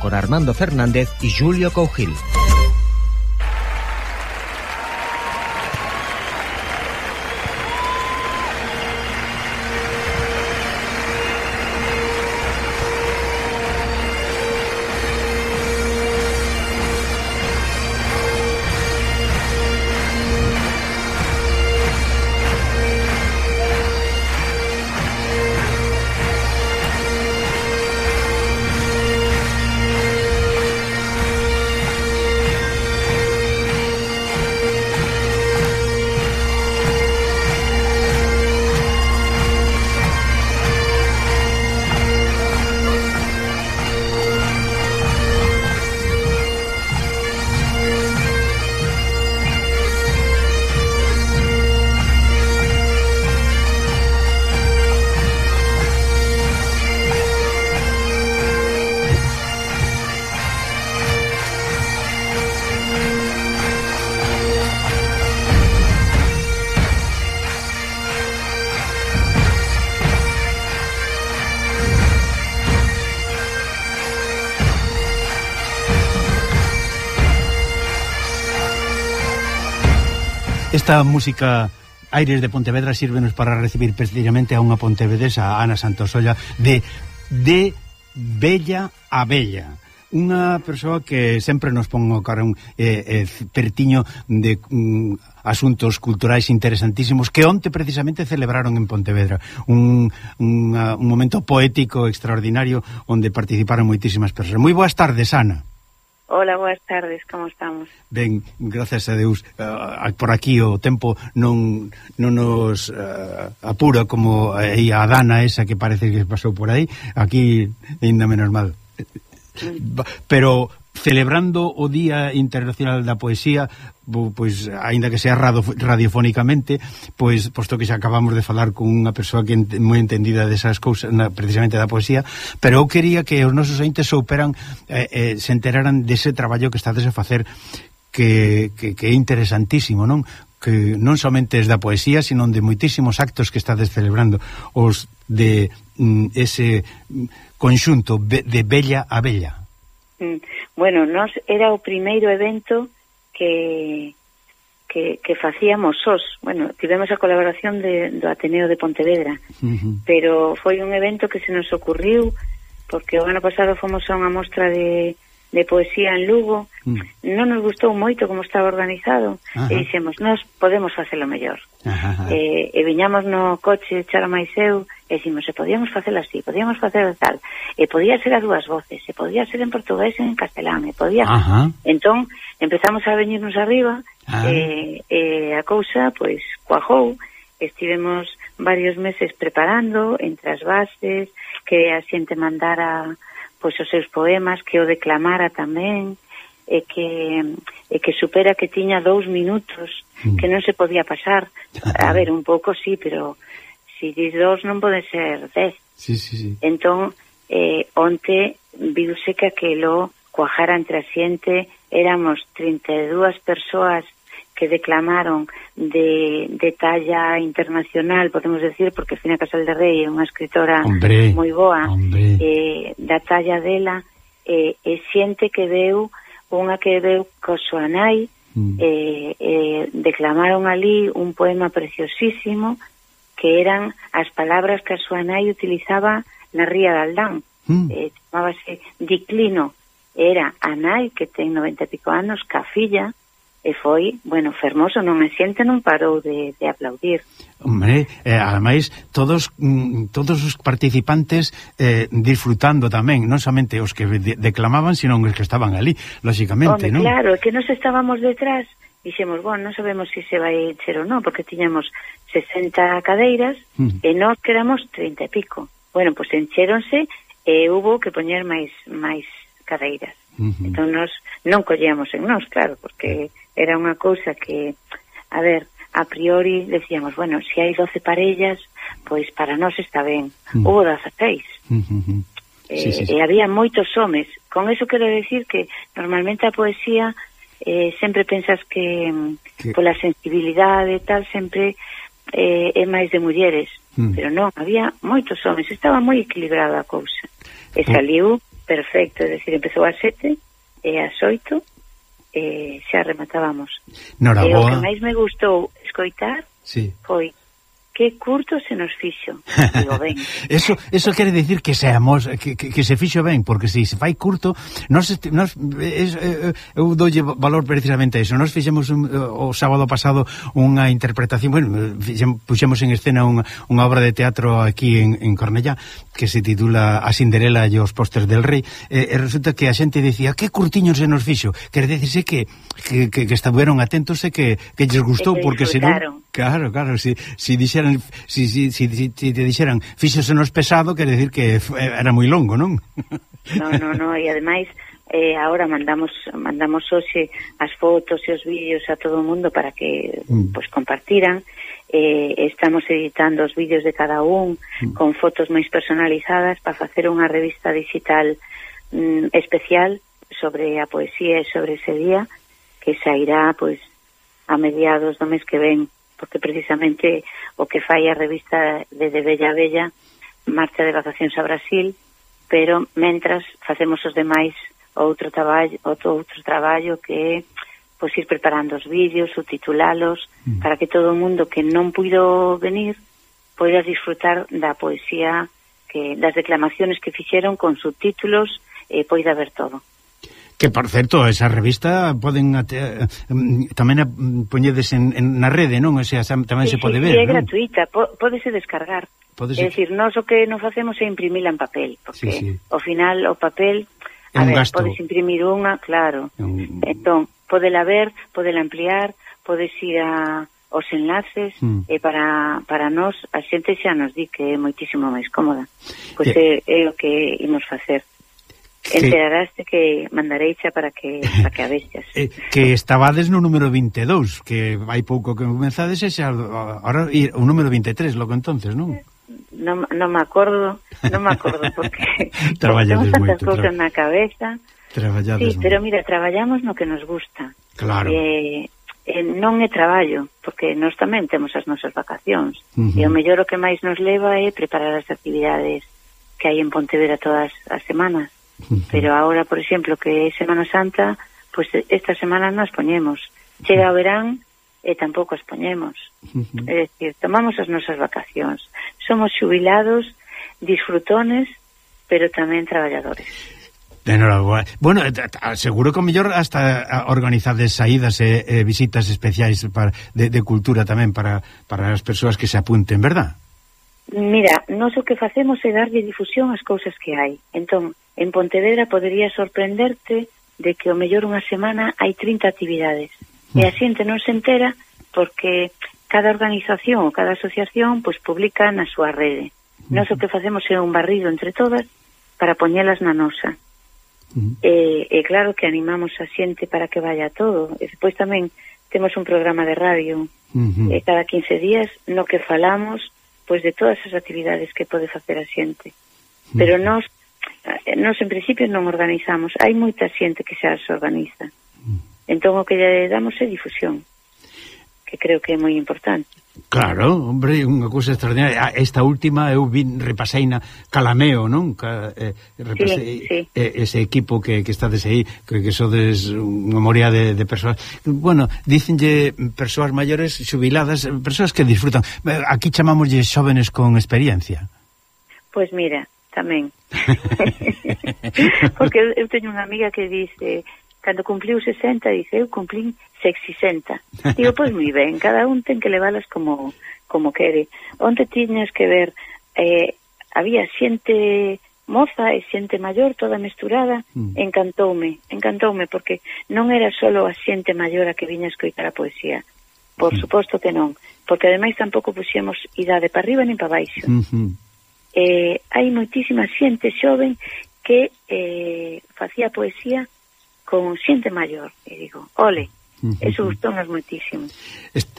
con Armando Fernández y Julio Cougil. esta música Aires de Pontevedra sírvenos para recibir precisamente a unha pontevedesa, a Ana Santosolla, de, de Bella a Bella. Unha persoa que sempre nos pon o carón eh, eh, pertiño de um, asuntos culturais interesantísimos que onte precisamente celebraron en Pontevedra. Un, un, uh, un momento poético extraordinario onde participaron moitísimas persoas. Moi boas tardes, Ana. Hola, boas tardes, como estamos? Ben, gracias a Deus. Uh, por aquí o tempo non, non nos uh, apura como aí a dana esa que parece que pasou por aí. Aquí ainda menos mal. Mm. Pero celebrando o Día Internacional da Poesía, pois aínda que sea rado, radiofónicamente, pois posto que xa acabamos de falar con unha persoa que ent, moi entendida desas cousas, na, precisamente da poesía, pero eu quería que os nosos ointes souperan eh, eh, se enteraran dese traballo que estades a facer que, que, que é interesantísimo, non? Que non somente es da poesía, sino de moitísimos actos que estades celebrando, os de mm, ese mm, conxunto de bella a bella. Mm. Bueno, nos era o primeiro evento que que, que facíamos sós. Bueno, tivemos a colaboración de, do Ateneo de Pontevedra, uh -huh. pero foi un evento que se nos ocurriu porque o ano pasado fomos a unha mostra de de poesía en Lugo mm. non nos gustou moito como estaba organizado Ajá. e dixemos, nós podemos facelo mellor Ajá. e, e viñamos no coche Chara máis eu e dixemos, se podíamos facelo así, podíamos facelo tal e podía ser a dúas voces se podía ser en portugués e en castelán e podía... Ajá. entón empezamos a venirnos arriba Ajá. e, e a cousa, pois, cuajou estivemos varios meses preparando entre as bases que a xente mandara pois os seus poemas, que o declamara tamén, e que, e que supera que tiña dous minutos, mm. que non se podía pasar. A ver, un pouco sí, pero si dis dous non pode ser dez. Sí, sí, sí. Entón, eh, onte viuse que aquelo cuajara entre a xente, éramos 32 persoas que declamaron de, de talla internacional, podemos decir, porque Fina Casal de Rey é unha escritora moi boa, eh, da talla dela, eh, e xente que veu, unha que veu co súa nai, mm. eh, eh, declamaron ali un poema preciosísimo que eran as palabras que a súa nai utilizaba na ría de Aldán. Mm. Eh, chamábase Diclino, era a nai que ten 90 e pico anos, ca filla, e foi, bueno, fermoso, non a xente non parou de, de aplaudir. Hombre, eh, ademais, todos mm, todos os participantes eh, disfrutando tamén, non somente os que de declamaban, sino os que estaban ali, lóxicamente, non? Claro, que nos estábamos detrás, dixemos, bueno, non sabemos se si se vai encher ou non, porque tiñamos 60 cadeiras mm. e nós quedamos 30 e pico. Bueno, pois pues encheronse e hubo que poñer máis máis cadeiras. Uh -huh. Entón, nós non collíamos en nós, claro, porque era unha cousa que, a ver, a priori decíamos, bueno, se si hai 12 parellas, pois para nós está ben. Uh -huh. Hubo 16. Uh -huh. eh, sí, sí, sí. E había moitos homes. Con eso quero decir que normalmente a poesía eh, sempre pensas que, que pola sensibilidade e tal sempre eh, é máis de mulleres. Pero non, había moitos homes. Estaba moi equilibrada a cousa. E saliu perfecto, é dicir, empezou a sete e eh, ás oito e eh, xa rematábamos. Nora, E o que máis me gustou escoitar sí. foi que curto se nos fixo. Digo, ben. eso, eso quere dicir que seamos que, que, que se fixo ben, porque se se fai curto, nos, nos es, eh, eh, eu doulle valor precisamente a eso. Nos fixemos un, eh, o sábado pasado unha interpretación, bueno, fixemos, puxemos en escena unha, unha obra de teatro aquí en, en Cornellá que se titula A Cinderela e os postres del rei, e, e resulta que a xente dicía, que curtiño se nos fixo? Quere dicirse que que, que, que estaveron atentos e que, que lles gustou, porque senón... Claro, claro, si, si dixeran si, si, si, si te dixeran fíxosenos pesado, quer decir que eh, era moi longo, non? Non, non, non, e ademais eh, ahora mandamos mandamos hoxe as fotos e os vídeos a todo o mundo para que mm. pues, compartiran eh, estamos editando os vídeos de cada un mm. con fotos máis personalizadas para facer unha revista digital mm, especial sobre a poesía e sobre ese día que sairá pues, a mediados do mes que ven porque precisamente o que fai a revista de De Bella a Bella marcha de vacacións a Brasil, pero mentras facemos os demais outro traballo, outro, outro traballo que é pois ir preparando os vídeos, subtitulalos, mm. para que todo o mundo que non puido venir poida disfrutar da poesía que das declamaciones que fixeron con subtítulos e eh, poida ver todo. Que, por certo, esa revista poden ate, mm, tamén a, mm, poñedes en, en, na rede, non? O sea, tamén sí, se pode sí, ver, é non? É gratuita, po, pódese descargar. Pódese... É dicir, nós o que non facemos é imprimila en papel, porque sí, sí. ao final o papel... A ver, gasto. podes imprimir unha, claro. Un... Entón, podela ver, podela ampliar, podes ir a os enlaces mm. e para, para nós a xente xa nos di que é moitísimo máis cómoda. Pois yeah. é, é o que imos facer. Enteraraste que, mandarei xa para que para que a vexas. Eh, que estabades no número 22, que hai pouco que comenzades e xa ahora o número 23 logo entonces, non? Non no me acordo, non me acordo porque traballades moito. Tra... na cabeza. Traballades. Sí, moito. pero mira, traballamos no que nos gusta. Claro. Eh, eh, non é traballo, porque nós tamén temos as nosas vacacións. Uh -huh. E o mellor o que máis nos leva é preparar as actividades que hai en Pontevedra todas as semanas. Pero ahora, por exemplo, que é Semana Santa, pois pues esta semana non as poñemos. Chega o verán e tampouco as poñemos. Uh -huh. É dicir, tomamos as nosas vacacións. Somos xubilados, disfrutones, pero tamén traballadores. Enhorabuena. Bueno, eh, seguro que o mellor hasta eh, organizades saídas e, e visitas especiais para, de, de cultura tamén para, para as persoas que se apunten, verdad? Mira, nós o que facemos é darlle difusión ás cousas que hai. Entón, en Pontevedra podería sorprenderte de que o mellor unha semana hai 30 actividades. E hmm. a xente non se entera porque cada organización ou cada asociación pois publica na súa rede. Hmm. Nós o que facemos é un barrido entre todas para poñelas na nosa. Uh. E, e claro que animamos a xente para que vaya todo. E despois tamén temos un programa de radio uh e cada 15 días no que falamos pois de todas as actividades que pode facer a xente. Pero nós, eh, nós en principio non organizamos, hai moita xente que xa se organiza. Entón o que lle damos é difusión que creo que é moi importante. Claro, hombre, unha cousa extraordinaria. Ah, esta última eu vin repaseina Calameo, non? Ca, eh, repasei, sí, sí. Eh, ese equipo que, que estades aí, que, que sodes unha moría de, de persoas. Bueno, dicenlle persoas maiores, xubiladas, persoas que disfrutan. Aquí chamámoslle xóvenes con experiencia. Pois pues mira, tamén. Porque eu, eu teño unha amiga que dice cando cumpliu 60, dice, eu cumplín 60. Digo, pois moi ben, cada un ten que levalas como, como quere. Onde tiñas que ver, eh, había xente moza e xente maior toda mesturada, mm. encantoume, encantoume, porque non era solo a xente maior a que viña a escoitar a poesía. Por mm. suposto que non, porque ademais tampouco puxemos idade para arriba nin para baixo. Mm -hmm. eh, hai moitísima xente xoven que eh, facía poesía con xente maior e digo, ole, Eso gustónos moitísimo.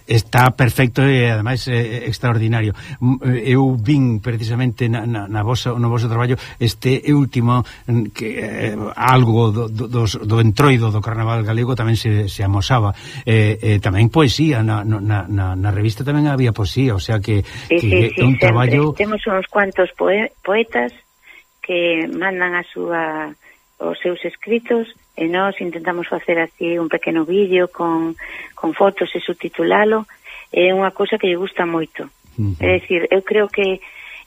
Está perfecto e ademais é eh, extraordinario. Mm, eh, eu vin precisamente na, na, na vosa, no voso traballo este último mm, que eh, algo do, do, do entroido do carnaval galego tamén se, se amosaba. Eh, eh, tamén poesía, na, na, na, na revista tamén había poesía, o sea que, sí, que sí, é sí, un sempre. traballo... Temos uns cuantos poe, poetas que mandan a súa os seus escritos e nós intentamos facer así un pequeno vídeo con, con fotos e subtitulalo é unha cousa que lle gusta moito uh -huh. é dicir, eu creo que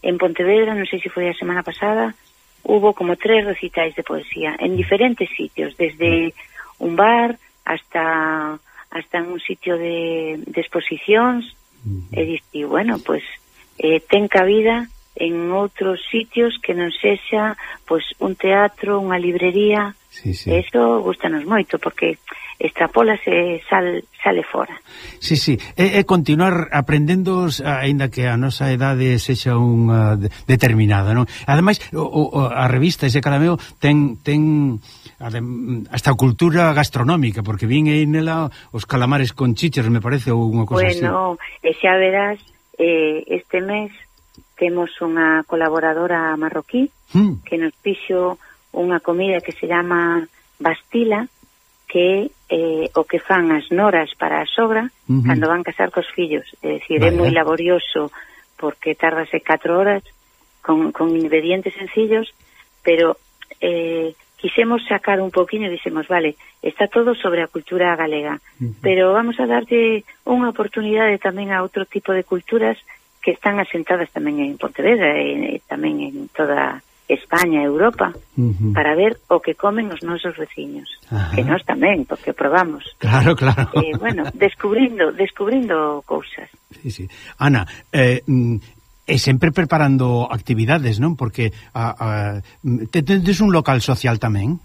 en Pontevedra, non sei se foi a semana pasada hubo como tres recitais de poesía en diferentes sitios desde un bar hasta hasta en un sitio de, de exposicións uh -huh. e dicir, bueno, pues, eh, ten cabida en outros sitios que non sexa pois un teatro, unha librería. Sí, sí. Eso gustanos moito porque extrapolase sal, sale fora. Sí, sí, e, e continuar aprendendo aínda que a nosa idade sexa unha determinada, non? Ademais, o, o, a revista ese carameo ten ten adem, hasta cultura gastronómica, porque vin aí nela os calamares con chichas, me parece, ou unha cousa bueno, así. Bueno, e xa verás eh, este mes temos unha colaboradora marroquí mm. que nos fixo unha comida que se chama bastila que eh, o que fan as noras para a sogra uh -huh. cando van casar cos fillos é dicir, vale. é moi laborioso porque tardase 4 horas con, con ingredientes sencillos pero eh, quisemos sacar un poquinho e dixemos, vale, está todo sobre a cultura galega, uh -huh. pero vamos a darte unha oportunidade tamén a outro tipo de culturas que están asentadas tamén en Pontevedra e, e tamén en toda España e Europa uh -huh. para ver o que comen os nosos veciños Ajá. que nós tamén, porque probamos claro, claro eh, bueno, descubrindo, descubrindo cousas sí, sí. Ana, eh, mm, E sempre preparando actividades, non? Porque a, a, mm, te tendes un local social tamén?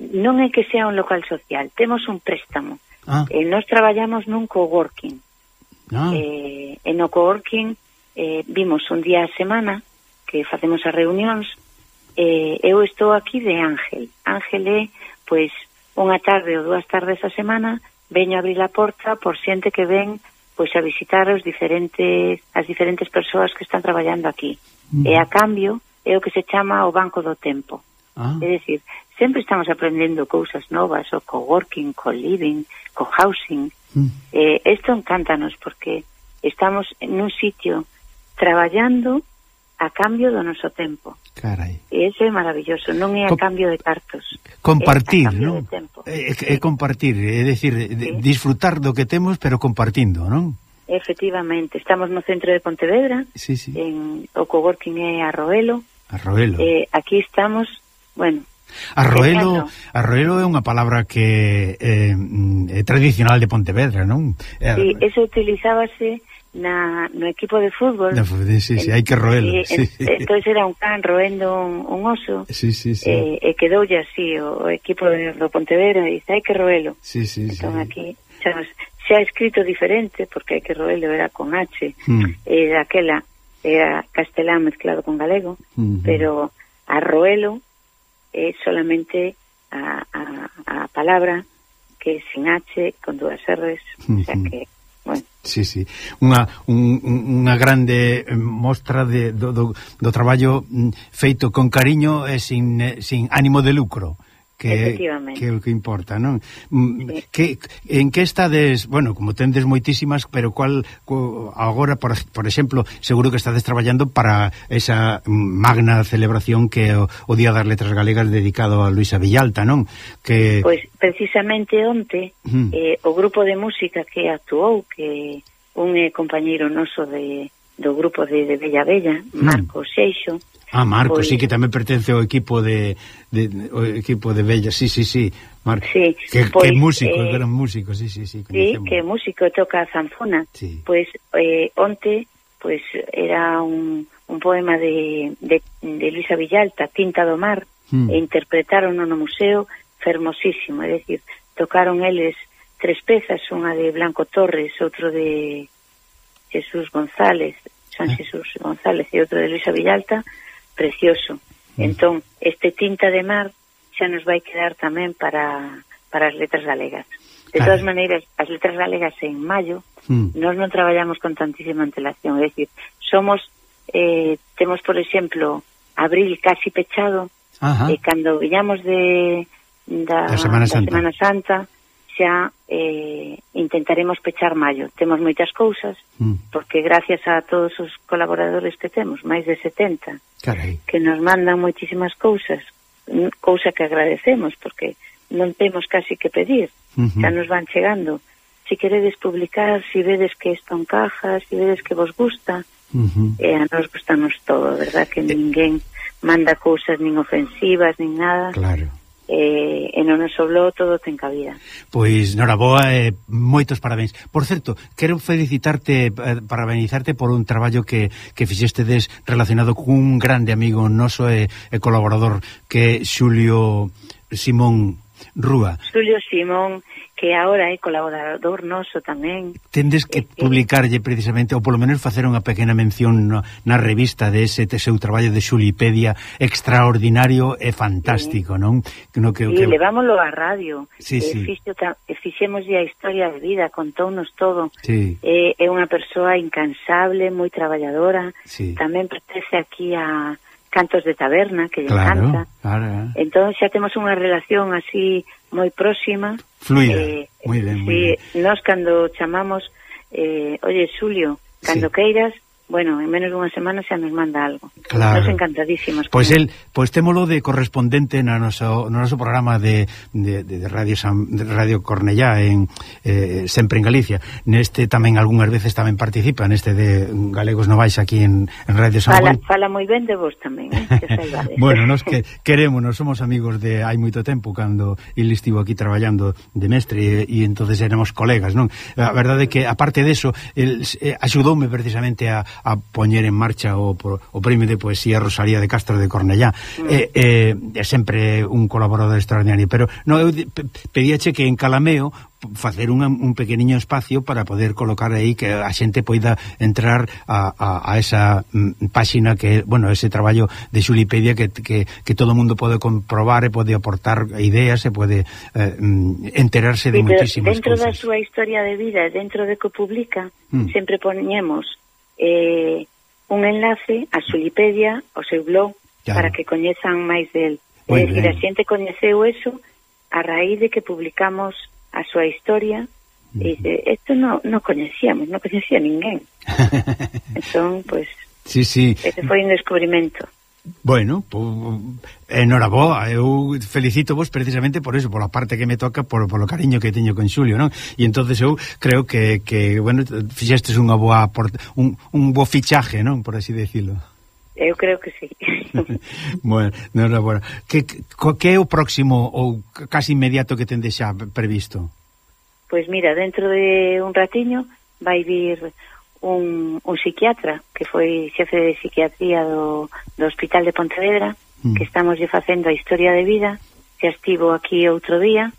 Non é que sea un local social, temos un préstamo. Ah. E eh, nós traballamos nun coworking. Ah. Eh, en o coworking eh, vimos un día a semana que facemos as reunións eh, eu estou aquí de Ángel. Ángel é, pois, unha tarde ou dúas tardes a semana veño a abrir a porta por xente que ven pois a visitar os diferentes as diferentes persoas que están traballando aquí. Mm. E a cambio é o que se chama o banco do tempo. Ah. É dicir, sempre estamos aprendendo cousas novas, o co-working, co-living, co-housing. Mm. Eh, esto encántanos porque estamos nun sitio traballando a cambio do noso tempo. Carai. E iso é maravilloso, non é a Com... cambio de cartos. Compartir, é non? É, é compartir, é dicir, sí. disfrutar do que temos, pero compartindo, non? Efectivamente, estamos no centro de Pontevedra, sí, sí. en o coworking é Arroelo. Arroelo. Eh, aquí estamos, bueno, Arroelo, arroelo é unha palabra que eh, mm, é tradicional de Pontevedra, non? Eh, sí, eso utilizábase na, no equipo de fútbol. No, sí, sí, hai que roelo. Sí, sí. Entón era un can roendo un, un oso. Sí, sí, sí. Eh, e quedoulle así o, o equipo de, do Pontevedra e dice, hai que roelo. Sí, sí, entón sí. aquí xa, xa escrito diferente porque hai que roelo era con H. Hmm. Eh, daquela era castelán mezclado con galego, uh -huh. pero arroelo é solamente a, a, a palabra que é sin H, con dúas R's, o sea que Bueno. Sí, sí. Unha, un, unha grande eh, mostra de, do, do, do traballo mm, feito con cariño e sin, eh, sin ánimo de lucro que que é o que importa, non? Mm, sí. Que en que estades, bueno, como tendes moitísimas, pero cual co, agora por, por exemplo, seguro que estades traballando para esa magna celebración que é o, o Día das Letras Galegas dedicado a Luisa Villalta, non? Que Pois precisamente onte mm. eh, o grupo de música que actuou que un eh, compañeiro noso de do grupo de, de Bella Bella, Marcos mm. Seixo. Ah, Marcos, pois... sí que tamén pertence ao equipo de, de, o equipo de Bella, sí, sí, sí. Marco, sí, que, pois, que músico, eh, gran músico, sí, sí, sí. Sí, que músico toca a zanfona. Sí. Pois eh, onte pois era un, un poema de, de, de Luisa Villalta, Tinta do Mar, mm. e interpretaron no museo fermosísimo, é dicir, tocaron eles tres pezas, unha de Blanco Torres, outro de Jesús González, San ah. Jesús González e outro de Luisa Villalta, precioso. Mm. Entón, este tinta de mar xa nos vai quedar tamén para, para as letras galegas. De claro. todas maneiras, as letras galegas en maio, mm. nós non traballamos con tantísima antelación, é dicir, somos, eh, temos, por exemplo, abril casi pechado, Ajá. Eh, e cando viñamos de, da, da Semana Santa, Semana Santa xa eh, intentaremos pechar maio. Temos moitas cousas, mm. porque gracias a todos os colaboradores que temos, máis de 70, Carai. que nos mandan moitísimas cousas, mm, cousa que agradecemos, porque non temos casi que pedir, uh -huh. xa nos van chegando. Si queredes publicar, si vedes que isto encaja, si vedes que vos gusta, uh -huh. e eh, a nos gustamos todo, verdad que eh. ninguén manda cousas nin ofensivas, nin nada. Claro eh, e no noso blog todo ten cabida. Pois, noraboa eh, moitos parabéns. Por certo, quero felicitarte, eh, parabenizarte por un traballo que, que fixestedes relacionado cun grande amigo noso e, e colaborador que é Xulio Simón Rúa. Xulio Simón, que agora é colaborador noso tamén. Tendes que eh, eh. publicarlle precisamente, ou polo menos facer unha pequena mención na, na revista de ese seu traballo de Xulipedia extraordinario e fantástico, sí. non? No que, sí, que... levámoslo á radio. Sí, eh, sí. Fixo, eh, fixemos a historia de vida, contounos todo. Sí. Eh, é unha persoa incansable, moi traballadora. Sí. Tamén pertence aquí a cantos de taberna que lle claro, encanta. Claro, claro. Entón xa temos unha relación así moi próxima. Fluida. Eh, moi ben, moi ben. Nós cando chamamos eh, oye, Xulio, cando sí. queiras, bueno, en menos dunha semana xa nos manda algo. Claro. Nos encantadísimos. Pois pues el, pois pues témolo de correspondente na noso, no noso programa de, de, de Radio San, de Radio Cornellá en eh, sempre en Galicia. Neste tamén algunhas veces tamén participa neste de Galegos Novais aquí en, en Radio San fala, Juan. Fala moi ben de vos tamén, eh, que Bueno, nos que queremos, nos somos amigos de hai moito tempo cando el estivo aquí traballando de mestre e, e entonces éramos colegas, non? A verdade é que aparte deso, el eh, axudoume precisamente a a poñer en marcha o, o Premio de Poesía Rosalía de Castro de Cornellá. Mm. Eh, eh, é sempre un colaborador extraordinario, pero no, eu pedíache que en Calameo facer un, un pequeniño espacio para poder colocar aí que a xente poida entrar a, a, a esa mm, páxina que, bueno, ese traballo de Xulipedia que, que, que todo mundo pode comprobar e pode aportar ideas e pode eh, mm, enterarse de sí, muitísimas cousas. Dentro da súa historia de vida, dentro de que publica, mm. sempre poñemos eh, un enlace a Xulipedia, ao seu blog, claro. para que coñezan máis del. Muy é dicir, a xente coñeceu eso a raíz de que publicamos a súa historia e dice, isto non no coñecíamos, non coñecía ninguén. entón, pois, pues, sí, sí. ese foi un descubrimento. Bueno, po, enhoraboa, eu felicito vos precisamente por eso, pola parte que me toca, por, por lo cariño que teño con Xulio, non? E entonces eu creo que, que bueno, fixestes unha boa un, un bo fichaje, non? Por así decirlo. Eu creo que sí. bueno, enhorabuena. Que, que é o próximo ou casi inmediato que tendes xa previsto? Pois mira, dentro de un ratiño vai vir un, un psiquiatra que foi xefe de psiquiatría do, do Hospital de Pontevedra mm. que estamos lle facendo a historia de vida xa estivo aquí outro día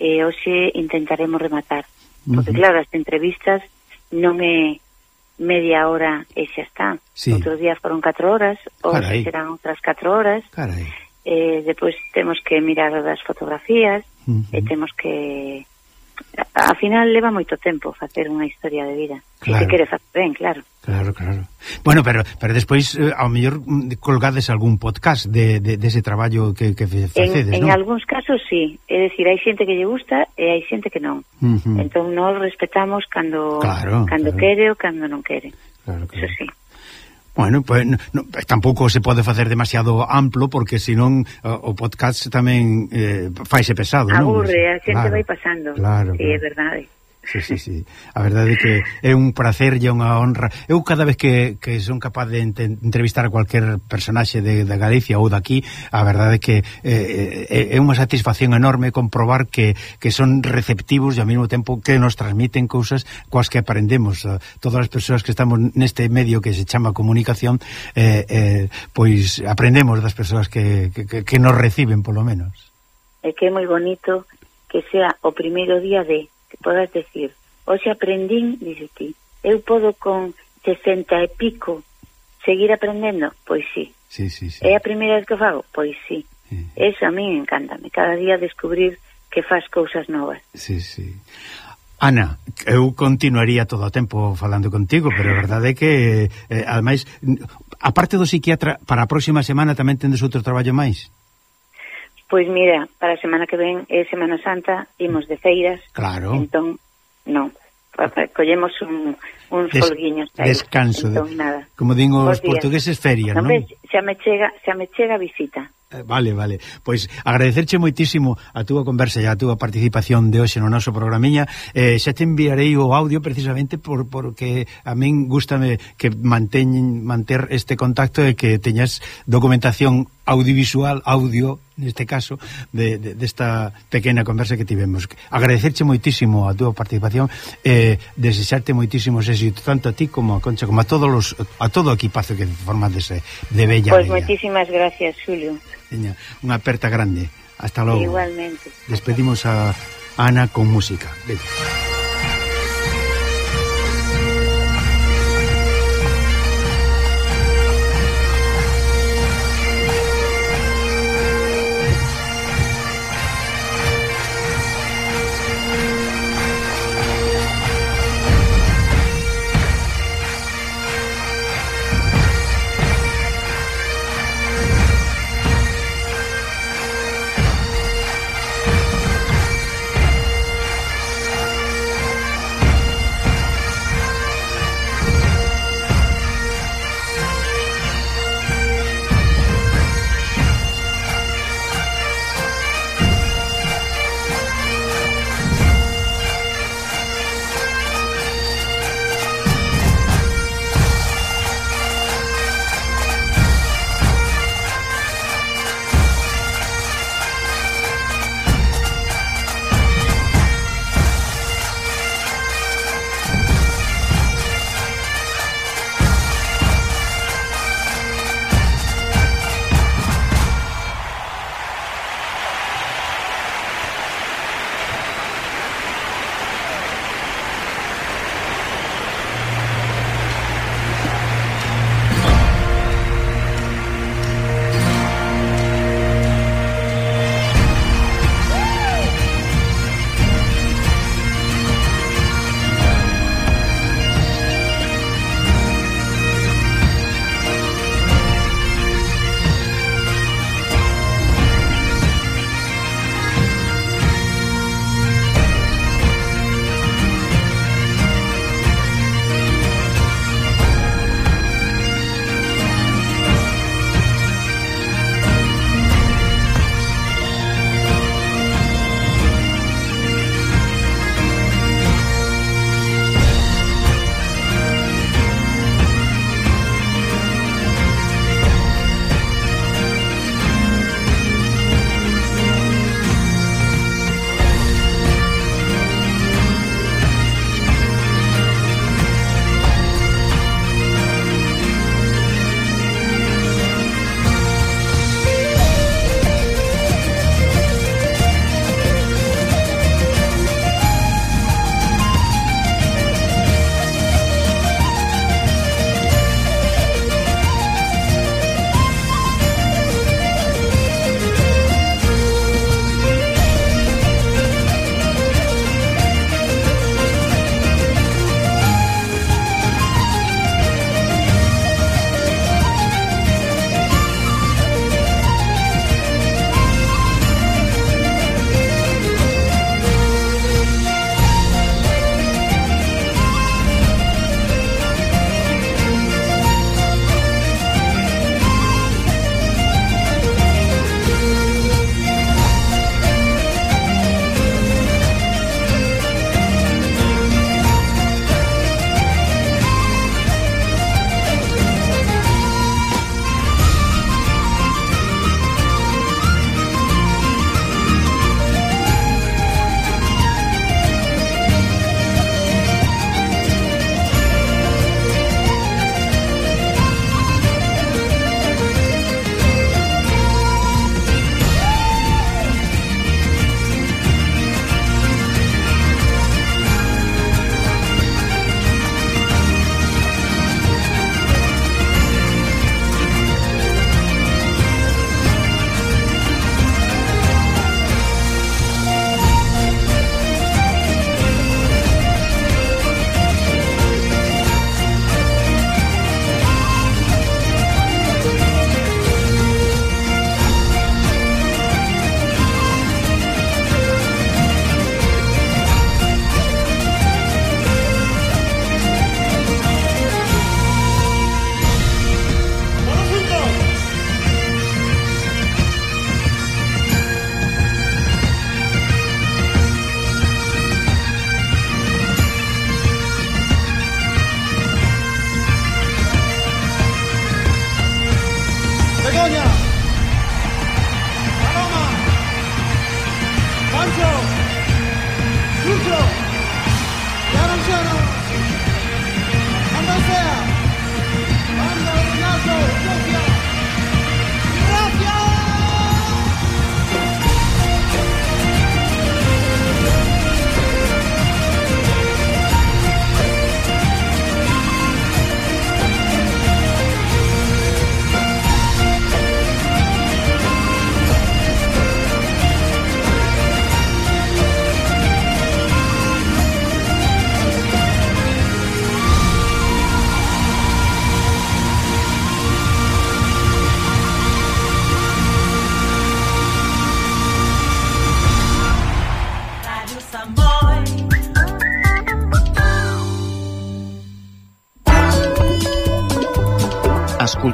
e hoxe intentaremos rematar porque uh -huh. claro, as entrevistas non é media hora e xa está sí. outro día foron 4 horas hoxe serán outras 4 horas Carai. eh, depois temos que mirar as fotografías uh -huh. e temos que a final leva moito tempo facer unha historia de vida. Claro. Se quere facer ben, claro. Claro, claro. Bueno, pero pero despois eh, ao mellor mm, colgades algún podcast de, de, de ese traballo que, que facedes, en, non? En algúns casos sí, é dicir, hai xente que lle gusta e hai xente que non. Uh -huh. Entón nós respetamos cando claro, cando claro. quere ou cando non quere. Claro, claro. Eso sí. Bueno, pues, no, tampouco se pode facer demasiado amplo porque senón uh, o podcast tamén eh, faise pesado, non? Aburre, a xente claro, vai pasando. Claro. Sí, claro. é verdade. Sí, sí, sí. A verdade é que é un prazer e unha honra. Eu cada vez que, que son capaz de entrevistar a cualquier personaxe de, de Galicia ou daqui, a verdade é que eh, eh, é unha satisfacción enorme comprobar que, que son receptivos e ao mesmo tempo que nos transmiten cousas coas que aprendemos. Eh, todas as persoas que estamos neste medio que se chama comunicación, eh, eh, pois aprendemos das persoas que, que, que nos reciben, polo menos. É que é moi bonito que sea o primeiro día de que podas decir, hoxe aprendín, dices ti, eu podo con 60 e pico seguir aprendendo? Pois sí. Sí, sí, sí. É a primeira vez que fago? Pois sí. sí. A mí encántame, cada día descubrir que faz cousas novas. Sí, sí. Ana, eu continuaría todo o tempo falando contigo, pero a verdade é que, eh, ademais, aparte do psiquiatra, para a próxima semana tamén tendes outro traballo máis? Pois mira, para a semana que ven é Semana Santa, imos de feiras. Claro. Entón, non. Collemos un, uns Des, folguiños. Aí. Descanso. Entón, nada. Como din os portugueses, feria, non? non? Ves, xa me chega, xa me chega a visita. Eh, vale, vale. Pois agradecerche moitísimo a túa conversa e a túa participación de hoxe no noso programiña. Eh, xa te enviarei o audio precisamente por porque a min gustame que manteñen manter este contacto e que teñas documentación audiovisual, audio, neste caso, de, de, desta pequena conversa que tivemos. Agradecerche moitísimo a túa participación e eh, desexarte moitísimos éxitos tanto a ti como a Concha, como a todos los, a todo o equipazo que formades eh, de Bella pois Pues Media. moitísimas gracias, Julio. Teña unha aperta grande. Hasta logo. Igualmente. Despedimos a Ana con música. Venga.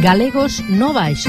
Galegos no baixo.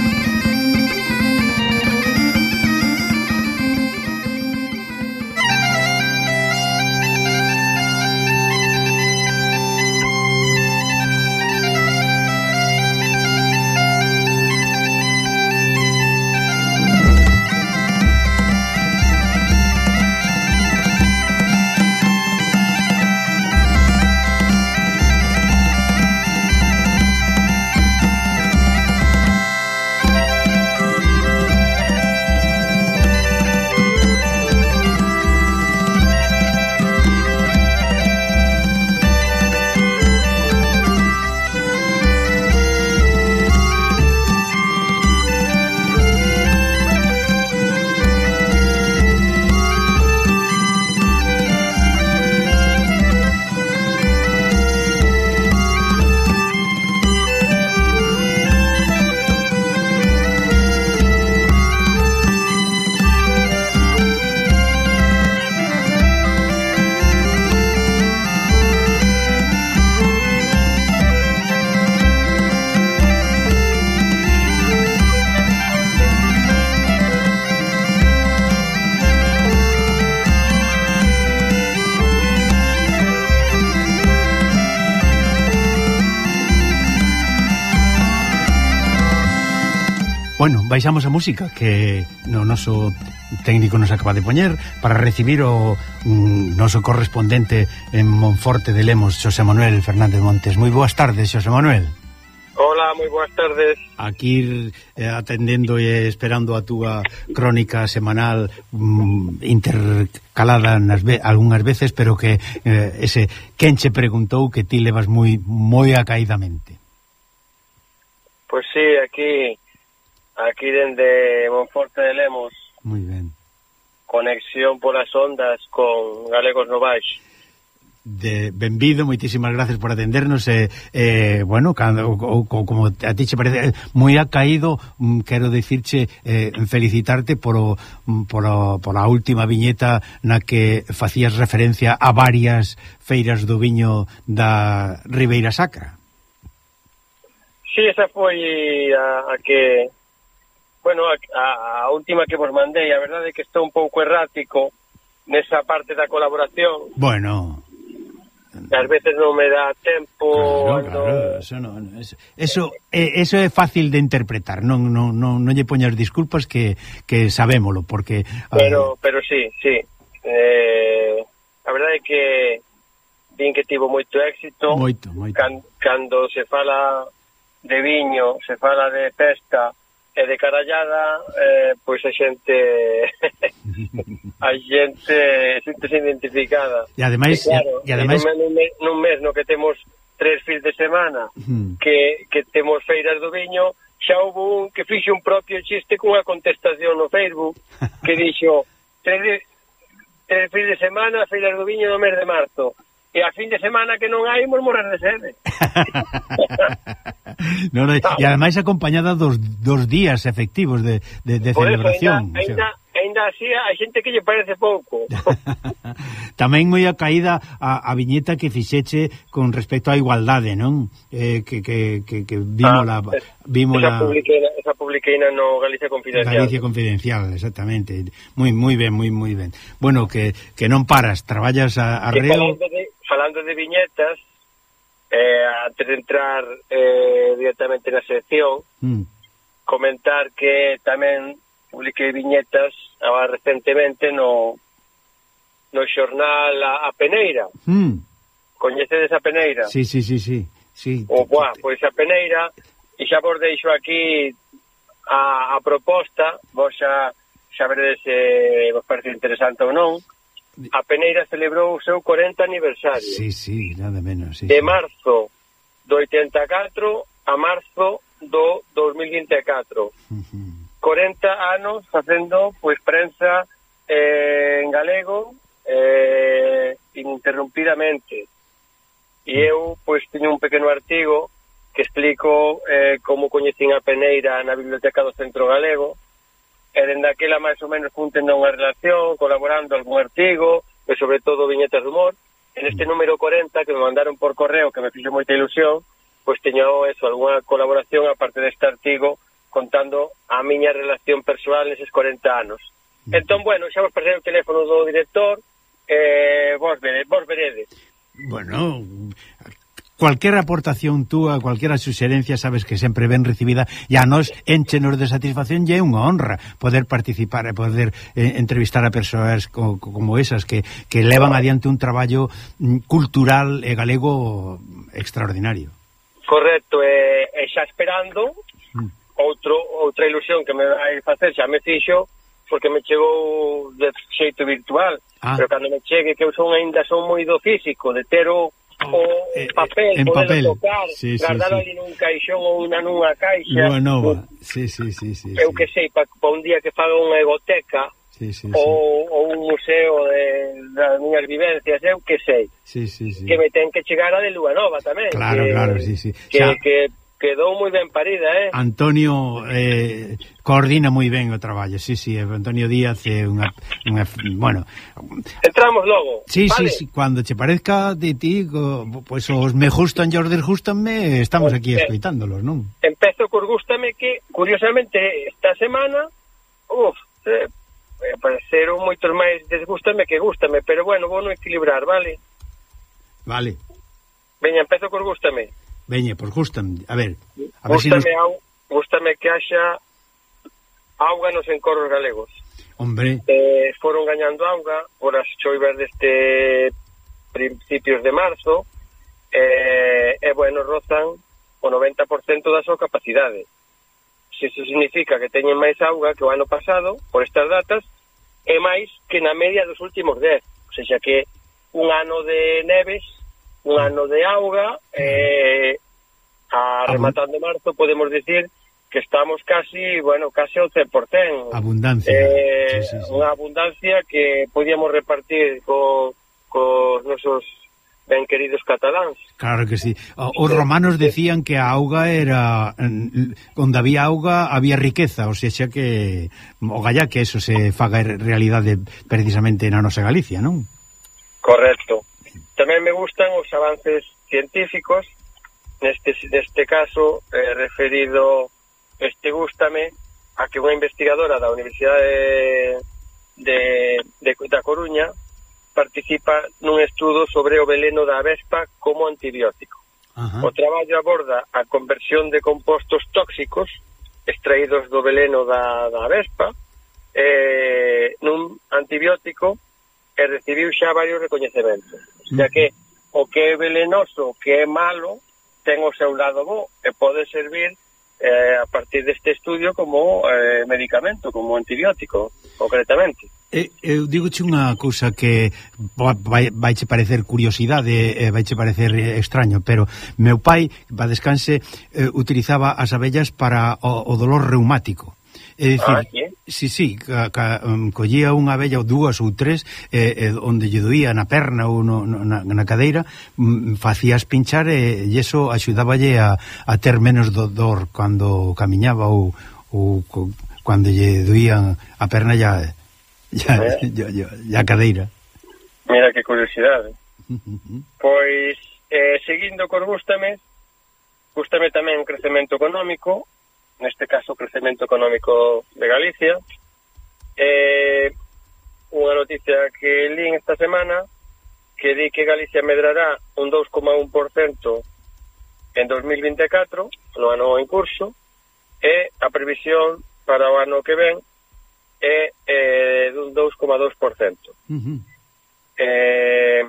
Bueno, baixamos a música que no noso técnico nos acaba de poñer para recibir o mm, noso correspondente en Monforte de Lemos, Xosé Manuel Fernández Montes. Moi boas tardes, Xosé Manuel. Hola, moi boas tardes. Aquí eh, atendendo e esperando a túa crónica semanal mm, intercalada nas ve algunhas veces, pero que eh, ese quenche preguntou que ti levas moi moi acaidamente. Pois pues sí, aquí Aquí dende Monforte de Lemos. Moi ben. Conexión polas ondas con Galegos Novais. De benvido, moitísimas gracias por atendernos e, eh, eh, bueno, cando, o, o, como a ti che parece eh, moi acaído, mm, quero dicirche eh, felicitarte por, o, mm, por, o, por a última viñeta na que facías referencia a varias feiras do viño da Ribeira Sacra Sí, esa foi a, a que Bueno, a, a última que vos mandei, a verdade é que estou un pouco errático nesa parte da colaboración. Bueno. Ás veces non me dá tempo. Claro, no... claro, eso, no, eso, eso, eh, eso é fácil de interpretar, non non, non, non lle poñas disculpas que, que sabémolo, porque... Pero, pero sí, sí. Eh, a verdade é que vin que tivo moito éxito. Moito, moito. Can, cando se fala de viño, se fala de pesca, e de carallada eh, pois a xente a xente xente identificada. E ademais, e claro, e ademais... Nun, mes, nun mes no que temos tres fins de semana que, que temos feiras do viño xa houve un que fixe un propio chiste cunha contestación no Facebook que dixo tres, de, tres fins de semana feiras do viño no mes de marzo e a fin de semana que non hai imos morrer de sede. non, no, e ademais acompañada dos, dos días efectivos de, de, de Por celebración. Ainda, ainda, ainda así hai xente que lle parece pouco. Tamén moi a caída a, a viñeta que fixeche con respecto á igualdade, non? Eh, que, que, que, que vimos ah, la... Vimos esa, la... Publiqueina, esa publiqueina no Galicia Confidencial. Galicia Confidencial, exactamente. Moi moi ben, moi moi ben. Bueno, que, que non paras, traballas a, a que reo... Parece, falando de viñetas, eh, antes de entrar eh, directamente na sección, mm. comentar que tamén publiquei viñetas agora recentemente no no xornal A, a Peneira. Mm. Coñecedes a Peneira? Sí, sí, sí, sí. sí. O, buá, pois a Peneira, e xa vos deixo aquí a, a proposta, vos xa saberedes se eh, vos parece interesante ou non, a Peneira celebrou o seu 40 aniversario. Sí, sí, nada menos. Sí, de sí. marzo do 84 a marzo do 2024. Uh -huh. 40 anos facendo pois prensa eh, en galego eh, ininterrumpidamente. E eu pois teño un pequeno artigo que explico eh, como coñecín a Peneira na Biblioteca do Centro Galego, e dende aquela máis ou menos fun tendo unha relación, colaborando algún artigo, e sobre todo viñetas de humor. En este mm. número 40 que me mandaron por correo, que me fixo moita ilusión, pois teño eso, algunha colaboración aparte deste artigo contando a miña relación persoal neses 40 anos. Mm. Entón, bueno, xa vos pasei o teléfono do director, eh, vos, veredes, vos veredes. Bueno, cualquier aportación túa, cualquiera suxerencia, sabes que sempre ben recibida, e a nos enchenos de satisfacción e é unha honra poder participar e poder eh, entrevistar a persoas co, como esas que, que levan adiante un traballo mm, cultural e galego extraordinario. Correcto, e, e xa esperando mm. outro outra ilusión que me vai facer, xa me fixo, porque me chegou de xeito virtual, ah. pero cando me chegue que eu son aínda son moi do físico, de ter o o eh, en eh, papel, en papel. tocar, sí, guardala sí, sí. nun caixón ou unha nunha caixa. Lúa nova, sí, sí, sí. sí eu sí. que sei, para pa un día que faga unha egoteca, sí, sí, ou, sí. ou un museo de, das miñas vivencias, eu que sei. Sí, sí, sí. Que me ten que chegar a de Lua Nova tamén. Claro, que, claro, sí, sí. Que, Xa... que quedou moi ben parida, eh? Antonio eh, coordina moi ben o traballo, sí, sí, eh, Antonio Díaz é unha, unha bueno... Entramos logo, sí, vale? Sí, sí, cando che parezca de ti, pois pues, os me gustan e os desgustanme, estamos aquí eh, eh, escoitándolos, non? Empezo cor gustame que, curiosamente, esta semana, uff, eh, apareceron moitos máis desgústame que gústame, pero bueno, vou non equilibrar, vale? Vale. Veña, empezo cos gústame. Veña, pois gustan, a ver, a ver gústame, si nos... gústame que haxa auga nos encorros galegos. Hombre. Eh, foron gañando auga por as choivas deste principios de marzo eh, e, bueno, rozan o 90% da súa capacidade. Se iso significa que teñen máis auga que o ano pasado, por estas datas, é máis que na media dos últimos 10. Ou sea que un ano de neves un ano de auga e eh, a rematando marzo podemos dicir que estamos casi, bueno, casi ao 100%. Abundancia. Eh, sí, sí, sí. Unha abundancia que podíamos repartir co, co nosos ben queridos cataláns. Claro que sí. Os romanos decían que a auga era... Onde había auga, había riqueza, ou sea que... O gallá que eso se faga realidade precisamente na nosa Galicia, non? Correcto. Tamén me gustan os avances científicos, neste, neste caso eh, referido, este gústame, a que unha investigadora da Universidade de, de, de, da Coruña participa nun estudo sobre o veleno da vespa como antibiótico. Ajá. O traballo aborda a conversión de compostos tóxicos extraídos do veleno da, da vespa eh, nun antibiótico e recibiu xa varios recoñecementos xa que o que é velenoso, o que é malo, ten o seu lado bo e pode servir eh, a partir deste estudio como eh, medicamento, como antibiótico, concretamente. Eh, eu digoche unha cousa que vai, vaiche parecer curiosidade, eh, vaiche parecer eh, extraño, pero meu pai, va descanse, utilizaba as abellas para o, o dolor reumático. É dicir, ah, que? sí, sí, ca, ca, um, collía unha abella ou dúas ou tres eh, eh, onde lle doía na perna ou no, no, na, na cadeira, mm, facías pinchar e, e eso axudáballe a, a ter menos do, dor cando camiñaba ou, ou co, cando lle doían a perna ya, ya, eh? ya, ya, ya cadeira. Mira que curiosidade. Uh -huh. Pois, eh, seguindo cos gústame, gústame tamén o crecemento económico, neste caso o crecemento económico de Galicia. Eh, unha noticia que lín esta semana que di que Galicia medrará un 2,1% en 2024, no ano en curso, e a previsión para o ano que ven é eh, dun 2,2%. Uh -huh. eh,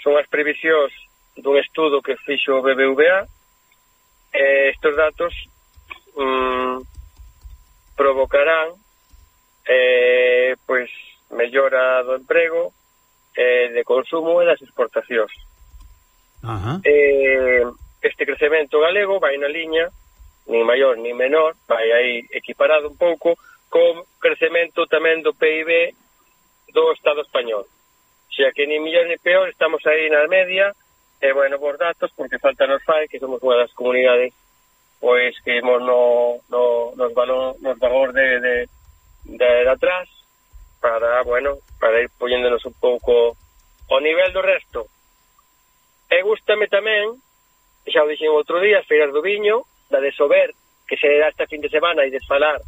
son as previsións dun estudo que fixo o BBVA, eh, estes datos mm, provocarán eh, pois mellora do emprego eh, de consumo e das exportacións. Ajá. Eh, este crecemento galego vai na liña nin maior nin menor, vai aí equiparado un pouco con crecemento tamén do PIB do Estado español. Xa que nin mellor ni peor estamos aí na media, e bueno, por datos, porque falta nos fai, que somos unha das comunidades pois que imos no, no, nos, valor, nos valor de, de, de, de atrás para, bueno, para ir poñéndonos un pouco ao nivel do resto. E gustame tamén, xa o dixen outro día, as feiras do viño, da de Sober, que se dá esta fin de semana e desfalar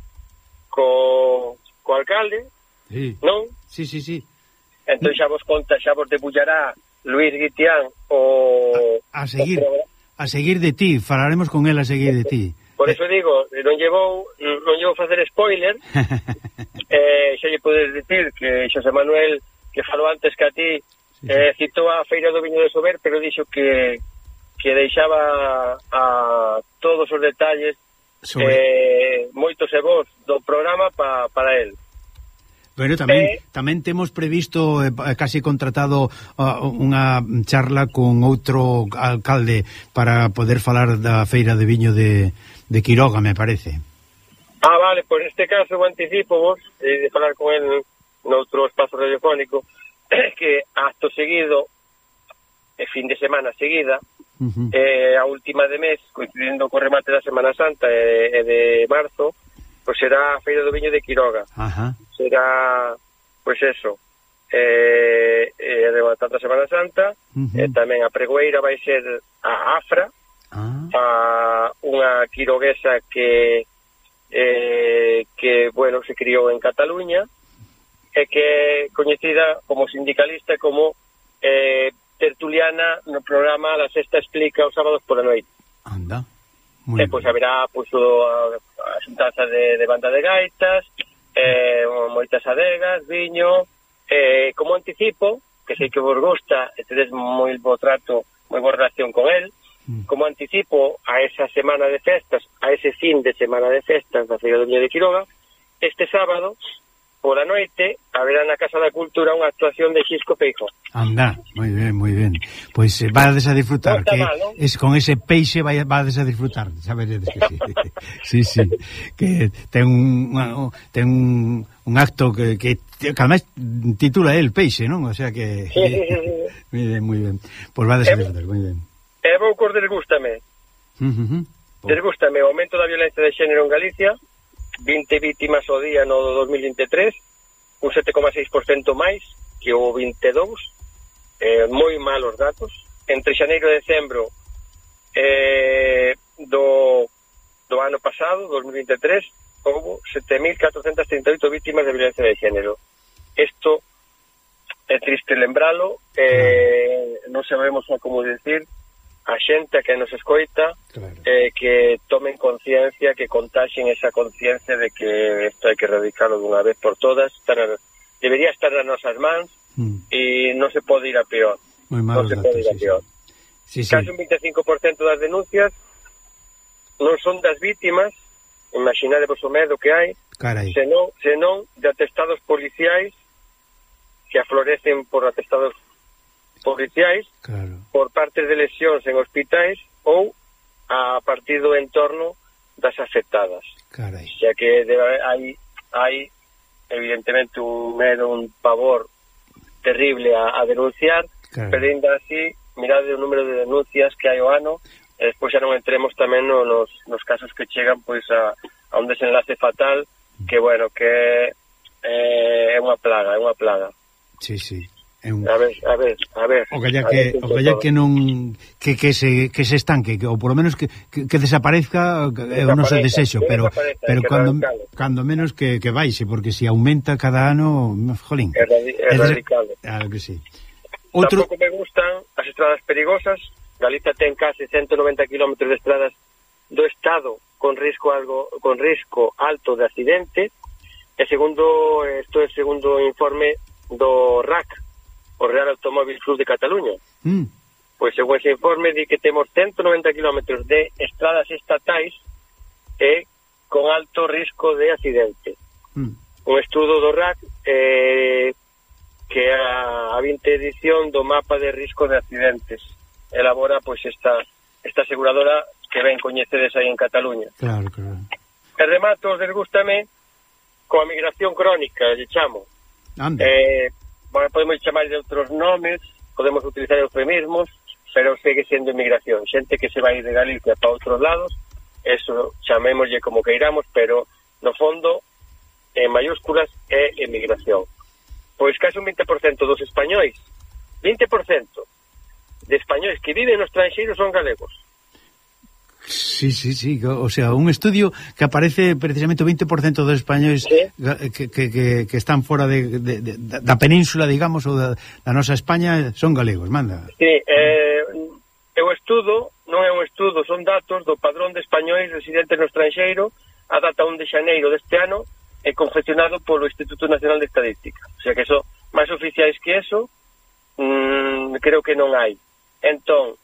co, co alcalde, sí. non? Sí, sí, sí. Entón xa vos conta, xa vos debullará Luis Guitián o... A, a seguir. O programa, a seguir de ti, falaremos con ela a seguir de ti. Por eso digo, non llevou non llevou facer spoiler. eh, xa lle podes dicir que Xosé Manuel que falou antes que a ti sí, sí. eh, citou a Feira do Viño de Sober, pero dixo que que deixaba a todos os detalles Sobre... eh, moitos e vos do programa pa, para el. Pero tamén eh, tamén temos previsto eh, eh casi contratado uh, unha charla con outro alcalde para poder falar da feira de viño de, de Quiroga, me parece. Ah, vale, pois neste caso o anticipo vos eh, de falar con el noutro espazo radiofónico que acto seguido e fin de semana seguida uh -huh. eh, a última de mes coincidindo co remate da Semana Santa e, e de marzo pois será a Feira do Viño de Quiroga. Ajá. Será, pois eso, eh, eh, levantando a Semana Santa, uh -huh. eh, tamén a Pregoeira vai ser a Afra, ah. a unha quiroguesa que eh, que, bueno, se criou en Cataluña, e que é coñecida como sindicalista como eh, tertuliana no programa La Sexta Explica os sábados pola noite. Anda. Muy eh, e pois haberá pois, a, a xuntanza de, de banda de gaitas, eh, moitas adegas, viño, eh, como anticipo, que sei que vos gusta, e tedes moi bo trato, moi boa relación con el, mm. como anticipo a esa semana de festas, a ese fin de semana de festas da Feira do Miño de Quiroga, este sábado pola noite haberá na Casa da Cultura unha actuación de Xisco Peijo. Anda, moi ben, moi ben. Pois eh, vades a disfrutar, que mal, es, con ese peixe vai, vades a disfrutar, saberedes que sí. sí, sí, que ten un, ten un, un acto que, que, que además titula el peixe, non? O sea que... Sí, sí, sí, sí. moi ben, moi ben. Pois vades a eh, disfrutar, moi ben. Eh, e vou cor desgústame. Uh -huh. Desgústame o aumento da violencia de xénero en Galicia, 20 vítimas ao día no 2023, un 7,6% máis que o 22, eh, moi malos datos. Entre xaneiro e decembro eh, do, do ano pasado, 2023, houve 7.438 vítimas de violencia de género. Isto é triste lembralo, eh, non sabemos como decir, a xente que nos escoita claro. eh, que tomen conciencia, que contaxen esa conciencia de que isto hai que erradicarlo dunha vez por todas, estar a, debería estar nas nosas mans mm. e non se pode ir a peor. Non se datos, pode ir a sí, peor. Sí, sí. Casi un 25% das denuncias non son das vítimas, imaginade vos o medo que hai, Carai. senón, senón de atestados policiais que aflorecen por atestados policiais claro. por parte de lesións en hospitais ou a partir do entorno das afectadas. Carai. Xa que de, hai, hai evidentemente un medo, un pavor terrible a, a denunciar, claro. pero ainda así, mirade o número de denuncias que hai o ano, e despois xa non entremos tamén no, nos, nos casos que chegan pois a, a un desenlace fatal, que bueno, que eh, é unha plaga, é unha plaga. Sí, sí. É un... A ver, a ver, a ver. O ya que, o calla que non que, que, se, que se estanque, que, ou por lo menos que, que, que desaparezca é o noso desexo, que pero pero cando, cando menos que, que baixe, porque se si aumenta cada ano, jolín. É, radi é, radical. Claro que sí. Outro... Tampouco me gustan as estradas perigosas. Galicia ten case 190 km de estradas do Estado con risco algo con risco alto de accidente. E segundo, isto é segundo informe do RAC, o Real Automóvil Club de Cataluña. Mm. Pois, según ese informe, di que temos 190 km de estradas estatais e con alto risco de accidente. Mm. Un estudo do RAC eh, que a, a 20 edición do mapa de risco de accidentes elabora pois esta esta aseguradora que ben coñecedes aí en Cataluña. Claro, claro. E remato, desgústame, coa migración crónica, lle chamo. Anda. Eh, bueno, podemos chamar de outros nomes, podemos utilizar eufemismos, pero segue sendo emigración. Xente que se vai de Galicia para outros lados, eso chamémoslle como queiramos, pero no fondo, en mayúsculas, é emigración. Pois casi un 20% dos españois, 20% de españois que viven no estranxeiro son galegos. Sí, sí, sí, o sea, un estudio que aparece precisamente o 20% dos españois sí. que, que, que, que están fora de, de, de, da península, digamos, ou da, da nosa España, son galegos, manda. Sí, eh, o estudo, non é un estudo, son datos do padrón de españois residentes no estranxeiro a data 1 de xaneiro deste ano e confeccionado polo Instituto Nacional de Estadística. O sea que eso, máis oficiais que eso, mmm, creo que non hai. Entón,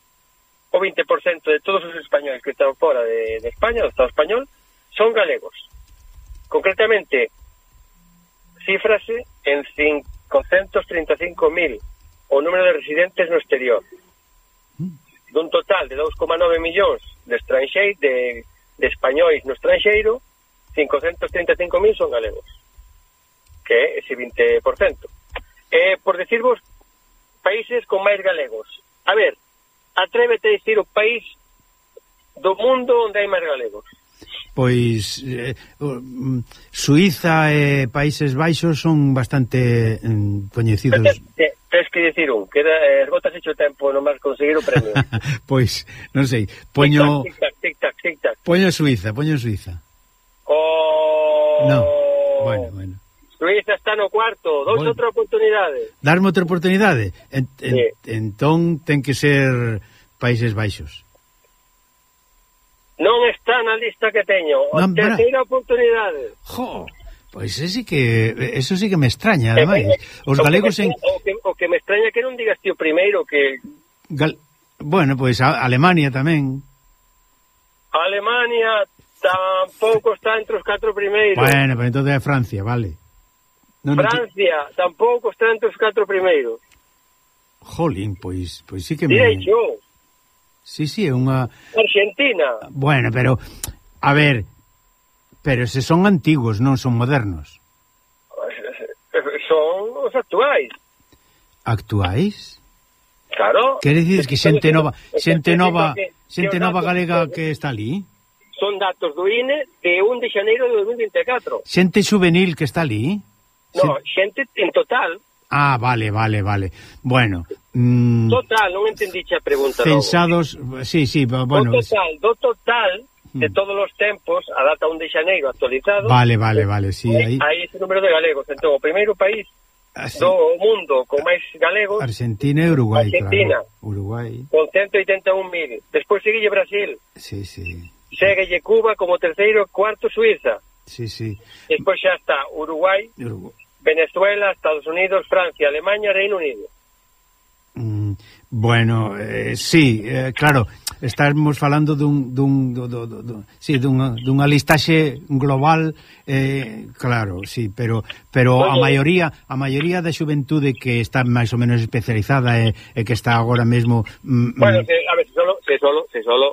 o 20% de todos os españoles que están fora de, de España, do Estado español, son galegos. Concretamente, cifrase en 535.000 o número de residentes no exterior. Dun total de 2,9 millóns de estranxeiros, de, de españois no estranxeiro, 535.000 son galegos, que é ese 20%. Eh, por decirvos, países con máis galegos. A ver, atrévete a dicir o país do mundo onde hai máis galegos pois eh, mm, Suiza e Países Baixos son bastante mm, coñecidos. Tens te, que dicir un, que eh, esgotas hecho tempo no máis conseguir o premio. pois, non sei, poño tic tac, tic tac, tic tac. Poño Suiza, poño Suiza. O No. Bueno, bueno. Luis está no cuarto, dous bueno, outra oportunidade. Darme outra oportunidade. En, en, sí. Entón ten que ser Países Baixos. Non está na lista que teño. Non, terceira oportunidade. Jo, pois ese sí que eso sí que me extraña, eh, ademais. Eh, eh, os galegos en o que, o que me extraña que non digas ti o primeiro que Gal... Bueno, pois a Alemania tamén. Alemania tampouco está entre os catro primeiros. Bueno, pero entonces entón é Francia, vale. Non, Francia, non te... tampouco os catro primeiros. Jolín, pois, pois sí que me... Direi yo. Sí, sí, é unha... Argentina. Bueno, pero, a ver, pero se son antigos, non son modernos. Son os actuais. Actuais? Claro. Quere dicir que xente nova, xente nova, xente nova galega que está ali? Son datos do INE de 1 de xaneiro de 2024. Xente juvenil que está ali? No, sí. xente en total. Ah, vale, vale, vale. Bueno, mm, total, non entendiche a pregunta. Censados, sí, sí, bueno. Do total, do total de mm. todos os tempos, a data 1 de xaneiro actualizado. Vale, vale, vale, sí, eh, aí. Aí ese número de galegos, entón o primeiro país ah, Así. do mundo con máis galegos Argentina e Uruguai, Argentina, claro. Uruguai. Con 181.000. Despois seguille Brasil. Sí, sí. Segue Cuba como terceiro, cuarto Suiza. Sí, sí. Despois xa está Uruguai, Uruguai. Venezuela, Estados Unidos, Francia, Alemania, Reino Unido. Mm, bueno, eh, sí, eh, claro, estamos falando dun, dun, dun, dun, dun, sí, dunha, dunha listaxe global, eh, claro, sí, pero pero a maioría a maioría da xuventude que está máis ou menos especializada e, e que está agora mesmo... Mm, bueno, mm. se, a ver, se solo, se solo, se solo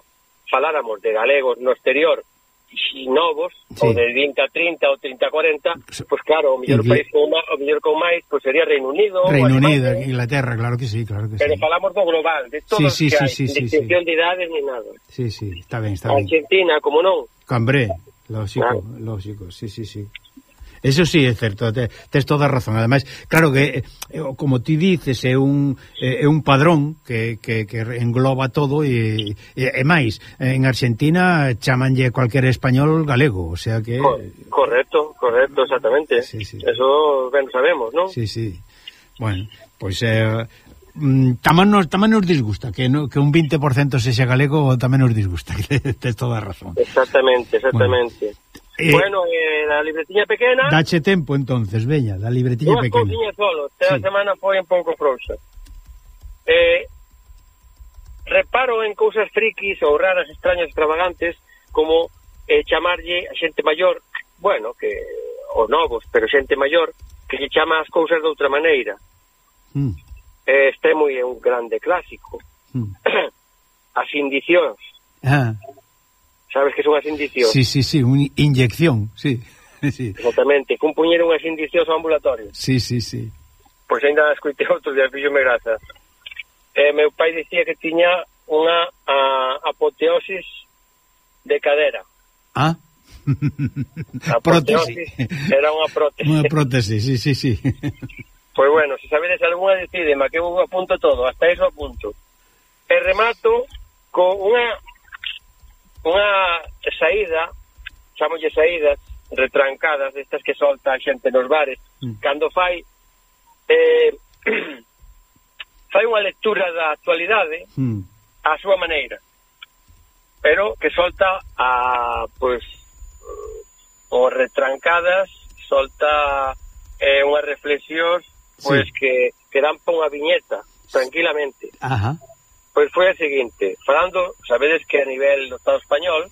faláramos de galegos no exterior novos, sí. ou de 20 a 30 ou 30 a 40, pois pues claro, o mellor Ingl... país con, o mellor con máis pois pues sería Reino Unido. Reino Unido, Alemania, Inglaterra, claro que sí, claro que Pero sí. Pero falamos do global, de todos sí, sí, que sí, hai, sí, sí, distinción sí. de idades ni nada. Sí, sí, está ben, está ben. Argentina, como non. Cambré, lógico, claro. lógico, sí, sí, sí. Eso sí é certo, te, tes toda a razón. Ademais, claro que eh, como ti dices, é un eh, é un padrón que, que, que engloba todo e, e, e máis, en Argentina chamanlle cualquier español galego, o sea que Correcto, correcto, exactamente. Sí, sí. Eso ben sabemos, ¿no? Sí, sí. Bueno, pois pues, eh, mm, tamén nos, tamén nos disgusta que no, que un 20% sexa galego tamén nos disgusta tes toda a razón exactamente, exactamente bueno Eh, bueno, eh, la libretiña pequena... Dache tempo, entonces, veña, da libretiña pequena. Duas cousiñas solo, esta sí. semana foi un pouco frouxa. Eh, reparo en cousas frikis ou raras, extrañas, extravagantes, como eh, chamarlle a xente maior, bueno, que os novos, pero xente maior, que lle chama as cousas de outra maneira. Mm. Eh, este moi é un grande clásico. Mm. As indicións. Ah sabes que son as indicións? Sí, sí, sí, unha inyección, sí. sí. Exactamente, cun puñer unhas indicións ao ambulatorio. Sí, sí, sí. Pois ainda escoitei outro día, fixo me graza. Eh, meu pai dicía que tiña unha a, apoteosis de cadera. Ah, a prótese. Era unha prótese. Unha prótese, sí, sí, sí. Pois bueno, se sabedes alguna, decidema que eu apunto todo, hasta eso apunto. E remato con unha unha saída, chamolle saídas, retrancadas, destas que solta a xente nos bares, mm. cando fai eh, fai unha lectura da actualidade mm. súa maneira, pero que solta a, pois, o retrancadas, solta eh, unhas reflexións pois sí. que, que dan pa unha viñeta, tranquilamente. Ajá. Pois foi a seguinte, falando, sabedes que a nivel do Estado español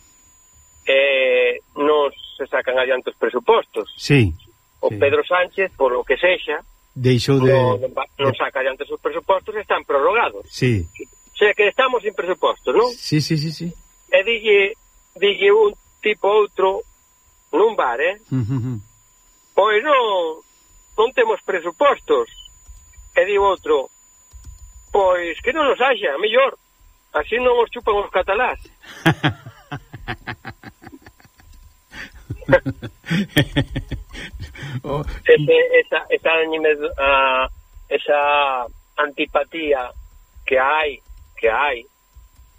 eh, non se sacan adiante os presupostos. Sí. O sí. Pedro Sánchez, por lo que sexa, deixou de... Non, non saca adiante os presupostos, están prorrogados. Sí. O sea, que estamos sin presupostos, non? Sí, sí, sí, sí. E dille, dille un tipo outro nun bar, eh? Uh -huh. Pois non, non temos presupostos. E di outro, Pois que non os haxa, mellor. Así non os chupan os catalás. oh, Ese, esa, esa, uh, esa antipatía que hai que hai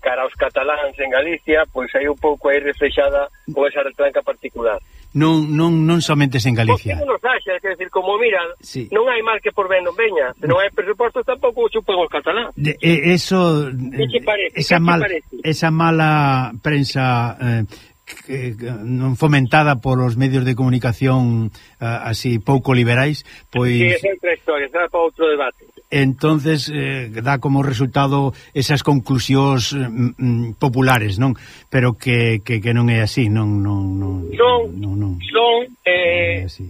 cara aos cataláns en Galicia, pois hai un pouco aí reflexada con esa retranca particular non non non somente en Galicia. Pois non haxa, quer decir, como mira, sí. non hai mal que por ben non veña, non hai presupuesto tampouco chupan os catalán. De, eh, eso parece? esa mal, esa mala prensa eh, que, non fomentada polos medios de comunicación uh, así pouco liberais, pois Sí, é outra historia, será para outro debate entonces eh, dá como resultado esas conclusións mm, populares, non? Pero que, que, que non é así, non non non son, non, non, son eh, non así.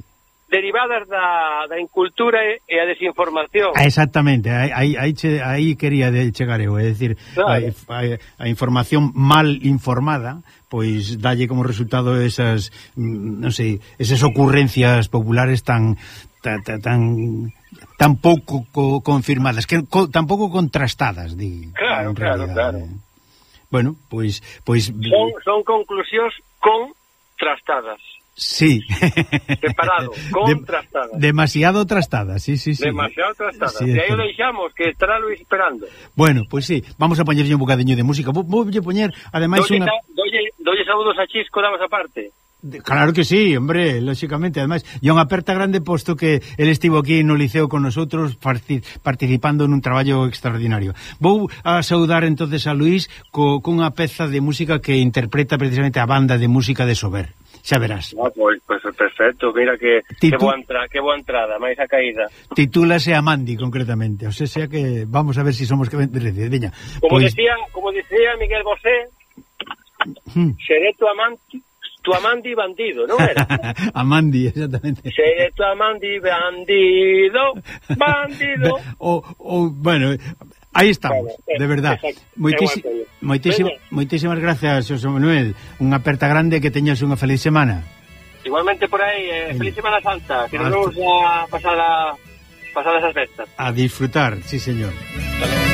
derivadas da, da incultura e, a desinformación. Ah, exactamente, aí aí aí quería de chegar eu, é dicir, claro. a, a, a información mal informada pois dalle como resultado esas, mm, non sei, esas ocurrencias populares tan tan, tan tampouco co, confirmadas, que co, tampouco contrastadas, di. Claro, claro, claro. Eh. Bueno, pois pois son, son conclusións contrastadas. Sí. Separado, contrastada. De, demasiado trastadas, sí, sí, sí. Demasiado trastadas. Sí, e aí o deixamos, que estará Luis esperando. Bueno, pois pues sí, vamos a poñerlle un bocadiño de música. Voulle poñer, ademais, unha... Dolle, dolle saludos a Chisco damos aparte. parte. Claro que sí, hombre, lógicamente ademais, e unha aperta grande posto que el estivo aquí no liceo con nosotros participando nun traballo extraordinario. Vou a saudar entonces a Luís co, cunha peza de música que interpreta precisamente a banda de música de Sober. Xa verás. Ah, pois, pues, perfecto, mira que Titu... que, boa entra, que boa entrada, máis a caída. Titúlase a concretamente, o sea, sea que vamos a ver se si somos que Veña. Como pues... decía, como decía Miguel Bosé, hmm. seré tu amante tu amandi bandido, non era? Amandi, exactamente. Se Tuamandi bandido, bandido. O, o, bueno, Aí estamos, vale, eh, de verdad. Moitísi, moitísima, moitísimas gracias, José Manuel. Unha aperta grande que teñas unha feliz semana. Igualmente por aí, eh, feliz Semana Santa, que nos vamos a pasar a, pasar esas festas. A disfrutar, sí, señor. Vale.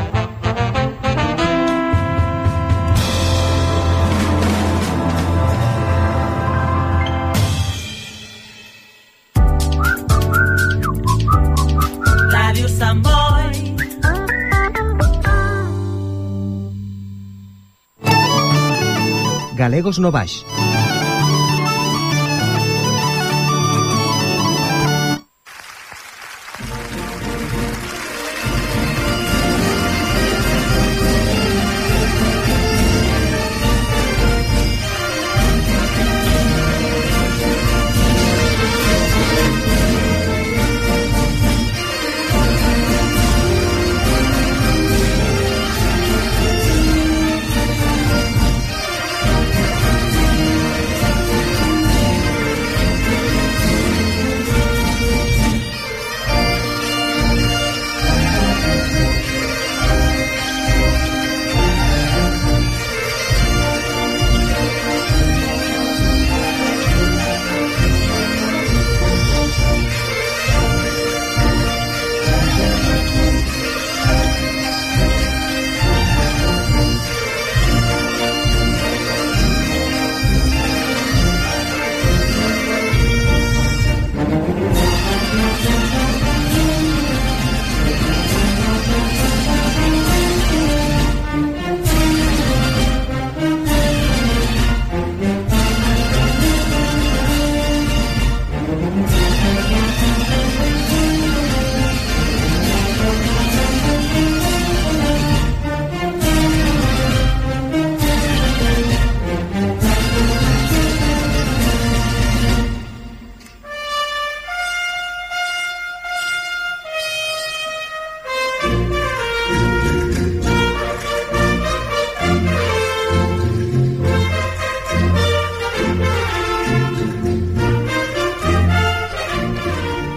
Galegos no baix.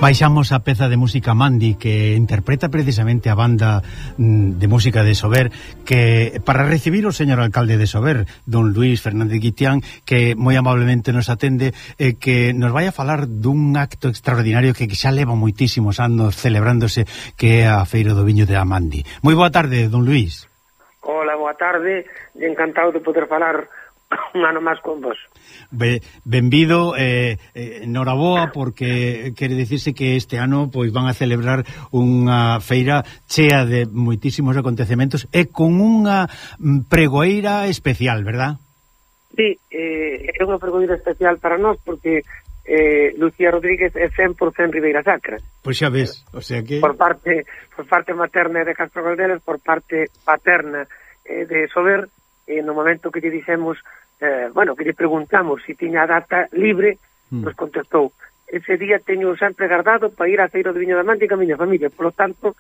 baixamos a peza de música Mandy que interpreta precisamente a banda mm, de música de Sober que para recibir o señor alcalde de Sober, don Luis Fernández Guitián que moi amablemente nos atende e eh, que nos vai a falar dun acto extraordinario que xa leva moitísimos anos celebrándose que é a Feira do Viño de Amandi. Moi boa tarde, don Luis. Hola, boa tarde, encantado de poder falar un ano máis con vos. Be, benvido, eh, eh, noraboa, porque quere dicirse que este ano pois van a celebrar unha feira chea de moitísimos acontecementos e con unha mm, pregoeira especial, verdad? Sí, eh, é unha pregoeira especial para nós porque eh, Lucía Rodríguez é 100% Ribeira Sacra. Pois xa ves, o sea que... Por parte, por parte materna de Castro Caldelas, por parte paterna eh, de Sober, eh, no momento que lle dixemos eh, bueno, que lle preguntamos se si tiña a data libre, mm. nos contestou, ese día teño sempre guardado para ir a Feira do Viño da Mante a miña familia, polo tanto,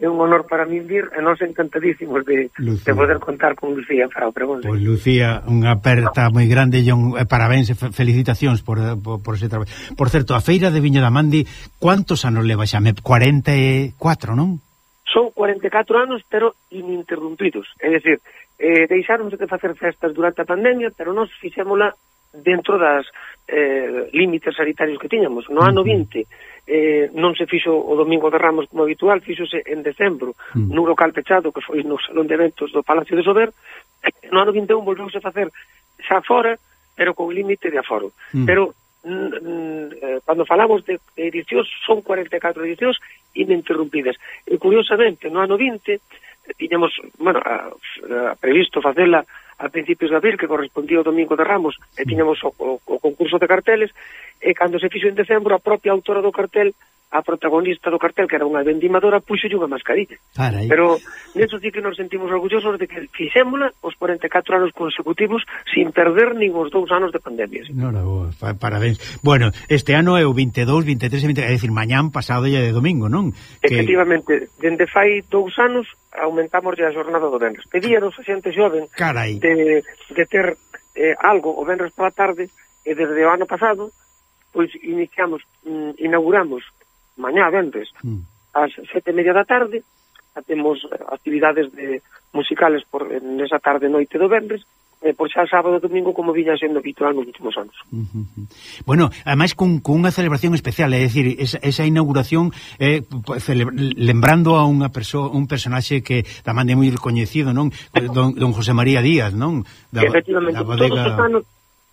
é un honor para min vir e nós encantadísimos de, de poder contar con Lucía para o pregón. Pois Lucía, unha aperta moi grande e un, eh, parabéns e felicitacións por, por, por ese traballo. Por certo, a Feira de Viño da Mandi, cuántos anos leva xa? 44, non? Son 44 anos, pero ininterrumpidos. É dicir, eh, deixáronse de facer festas durante a pandemia, pero nós fixémola dentro das eh, límites sanitarios que tiñamos. No ano 20 eh, non se fixo o Domingo de Ramos como habitual, fixose en decembro mm. nun local pechado que foi no Salón de Eventos do Palacio de Sober. No ano 21 volveuse a facer xa fora, pero con límite de aforo. Mm. Pero eh, cando falamos de edicións son 44 edicións ininterrumpidas. E curiosamente, no ano 20 tiñamos, bueno, a, a, previsto facela a principios de abril, que correspondía ao Domingo de Ramos, e tiñamos o, o, o concurso de carteles, e cando se fixo en decembro, a propia autora do cartel a protagonista do cartel, que era unha vendimadora, puxo unha mascarilla. Carai. Pero neso sí que nos sentimos orgullosos de que fixémola os 44 anos consecutivos sin perder nin os dous anos de pandemia. Sí. No, no, parabéns. Bueno, este ano é o 22, 23 e 23, é dicir, mañán pasado e de domingo, non? Efectivamente, que... dende fai dous anos aumentamos a jornada do venres. Pedíanos a xente xoven Carai. De, de ter eh, algo o venres pola tarde e desde o ano pasado pois iniciamos, mm, inauguramos mañá, vendres, mm. ás sete e media da tarde, temos eh, actividades de musicales por nesa tarde noite do vendres, e por xa sábado e domingo como viña sendo habitual nos últimos anos. Uh -huh. Bueno, ademais cun, cunha celebración especial, é dicir, esa, esa inauguración eh, lembrando a unha perso un personaxe que tamén é moi recoñecido, non? Eh, don, don José María Díaz, non? Da, Efectivamente, da bodega... todos os anos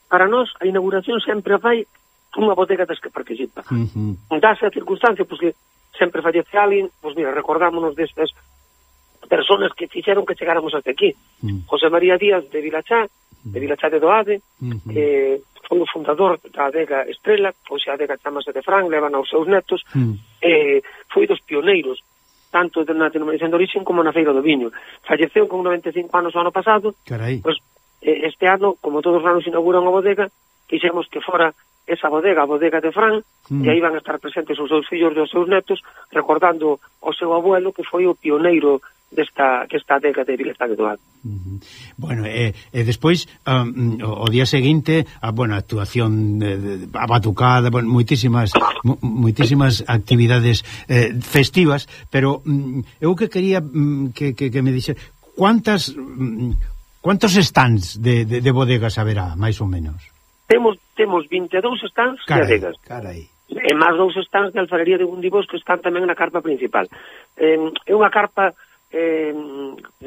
para nós a inauguración sempre vai unha bodega das que participa. Uh -huh. Dase a circunstancia, pois, que sempre fallece alguén, pois, mira, recordámonos destas personas que fixeron que chegáramos até aquí. Uh -huh. José María Díaz de Vilachá, mm. de Vilachá de Doade, uh -huh. eh, foi o fundador da adega Estrela, pois a adega chamase de Fran, levan aos seus netos, uh -huh. eh, foi dos pioneiros tanto na denominación de origen como na feira do viño. Falleceu con 95 anos o ano pasado, Carai. Pois, eh, este ano, como todos os anos inauguran a bodega, quixemos que fora esa bodega, a bodega de Fran, mm. e aí van estar presentes os seus fillos e os seus netos recordando o seu abuelo que foi o pioneiro desta desta década de Vileta de Doado. Uh -huh. Bueno, e, e despois um, o día seguinte, a bueno, actuación de, de, a batucada, bueno, moitísimas moitísimas actividades eh, festivas, pero mm, eu que quería mm, que, que, que me dixe cuántas mm, cuántos stands de, de, de bodegas haberá, máis ou menos? Temos temos 22 stands carai, gadegas. Carai. E máis dous stands de alfarería de Gundibos que están tamén na carpa principal. Eh, é unha carpa eh,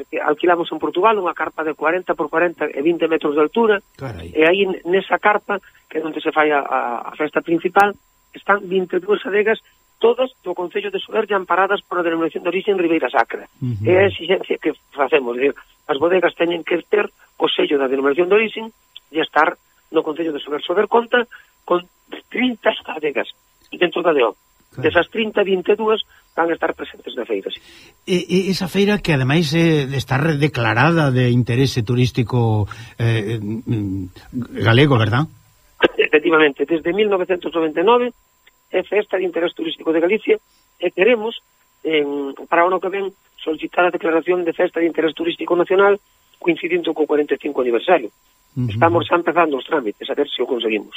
que alquilamos en Portugal, unha carpa de 40 por 40 e 20 metros de altura, Carai. e aí nesa carpa, que é onde se fai a, a festa principal, están 22 adegas todas do Concello de Soler amparadas por a denominación de origen Ribeira Sacra. Uh -huh. É a exigencia que facemos. Decir, as bodegas teñen que ter o sello da denominación de origen e estar no Concello de Sober. Sober conta con 30 adegas e dentro da DEO. Claro. Desas 30, 22 van a estar presentes na feira. Sí. E, e esa feira que ademais eh, está declarada de interese turístico eh, mm, galego, verdad? Efectivamente, desde 1999 é festa de interés turístico de Galicia e queremos, eh, para o ano que ven, solicitar a declaración de festa de interés turístico nacional coincidindo co 45 aniversario. Uh -huh. Estamos xa empezando os trámites, a ver se o conseguimos.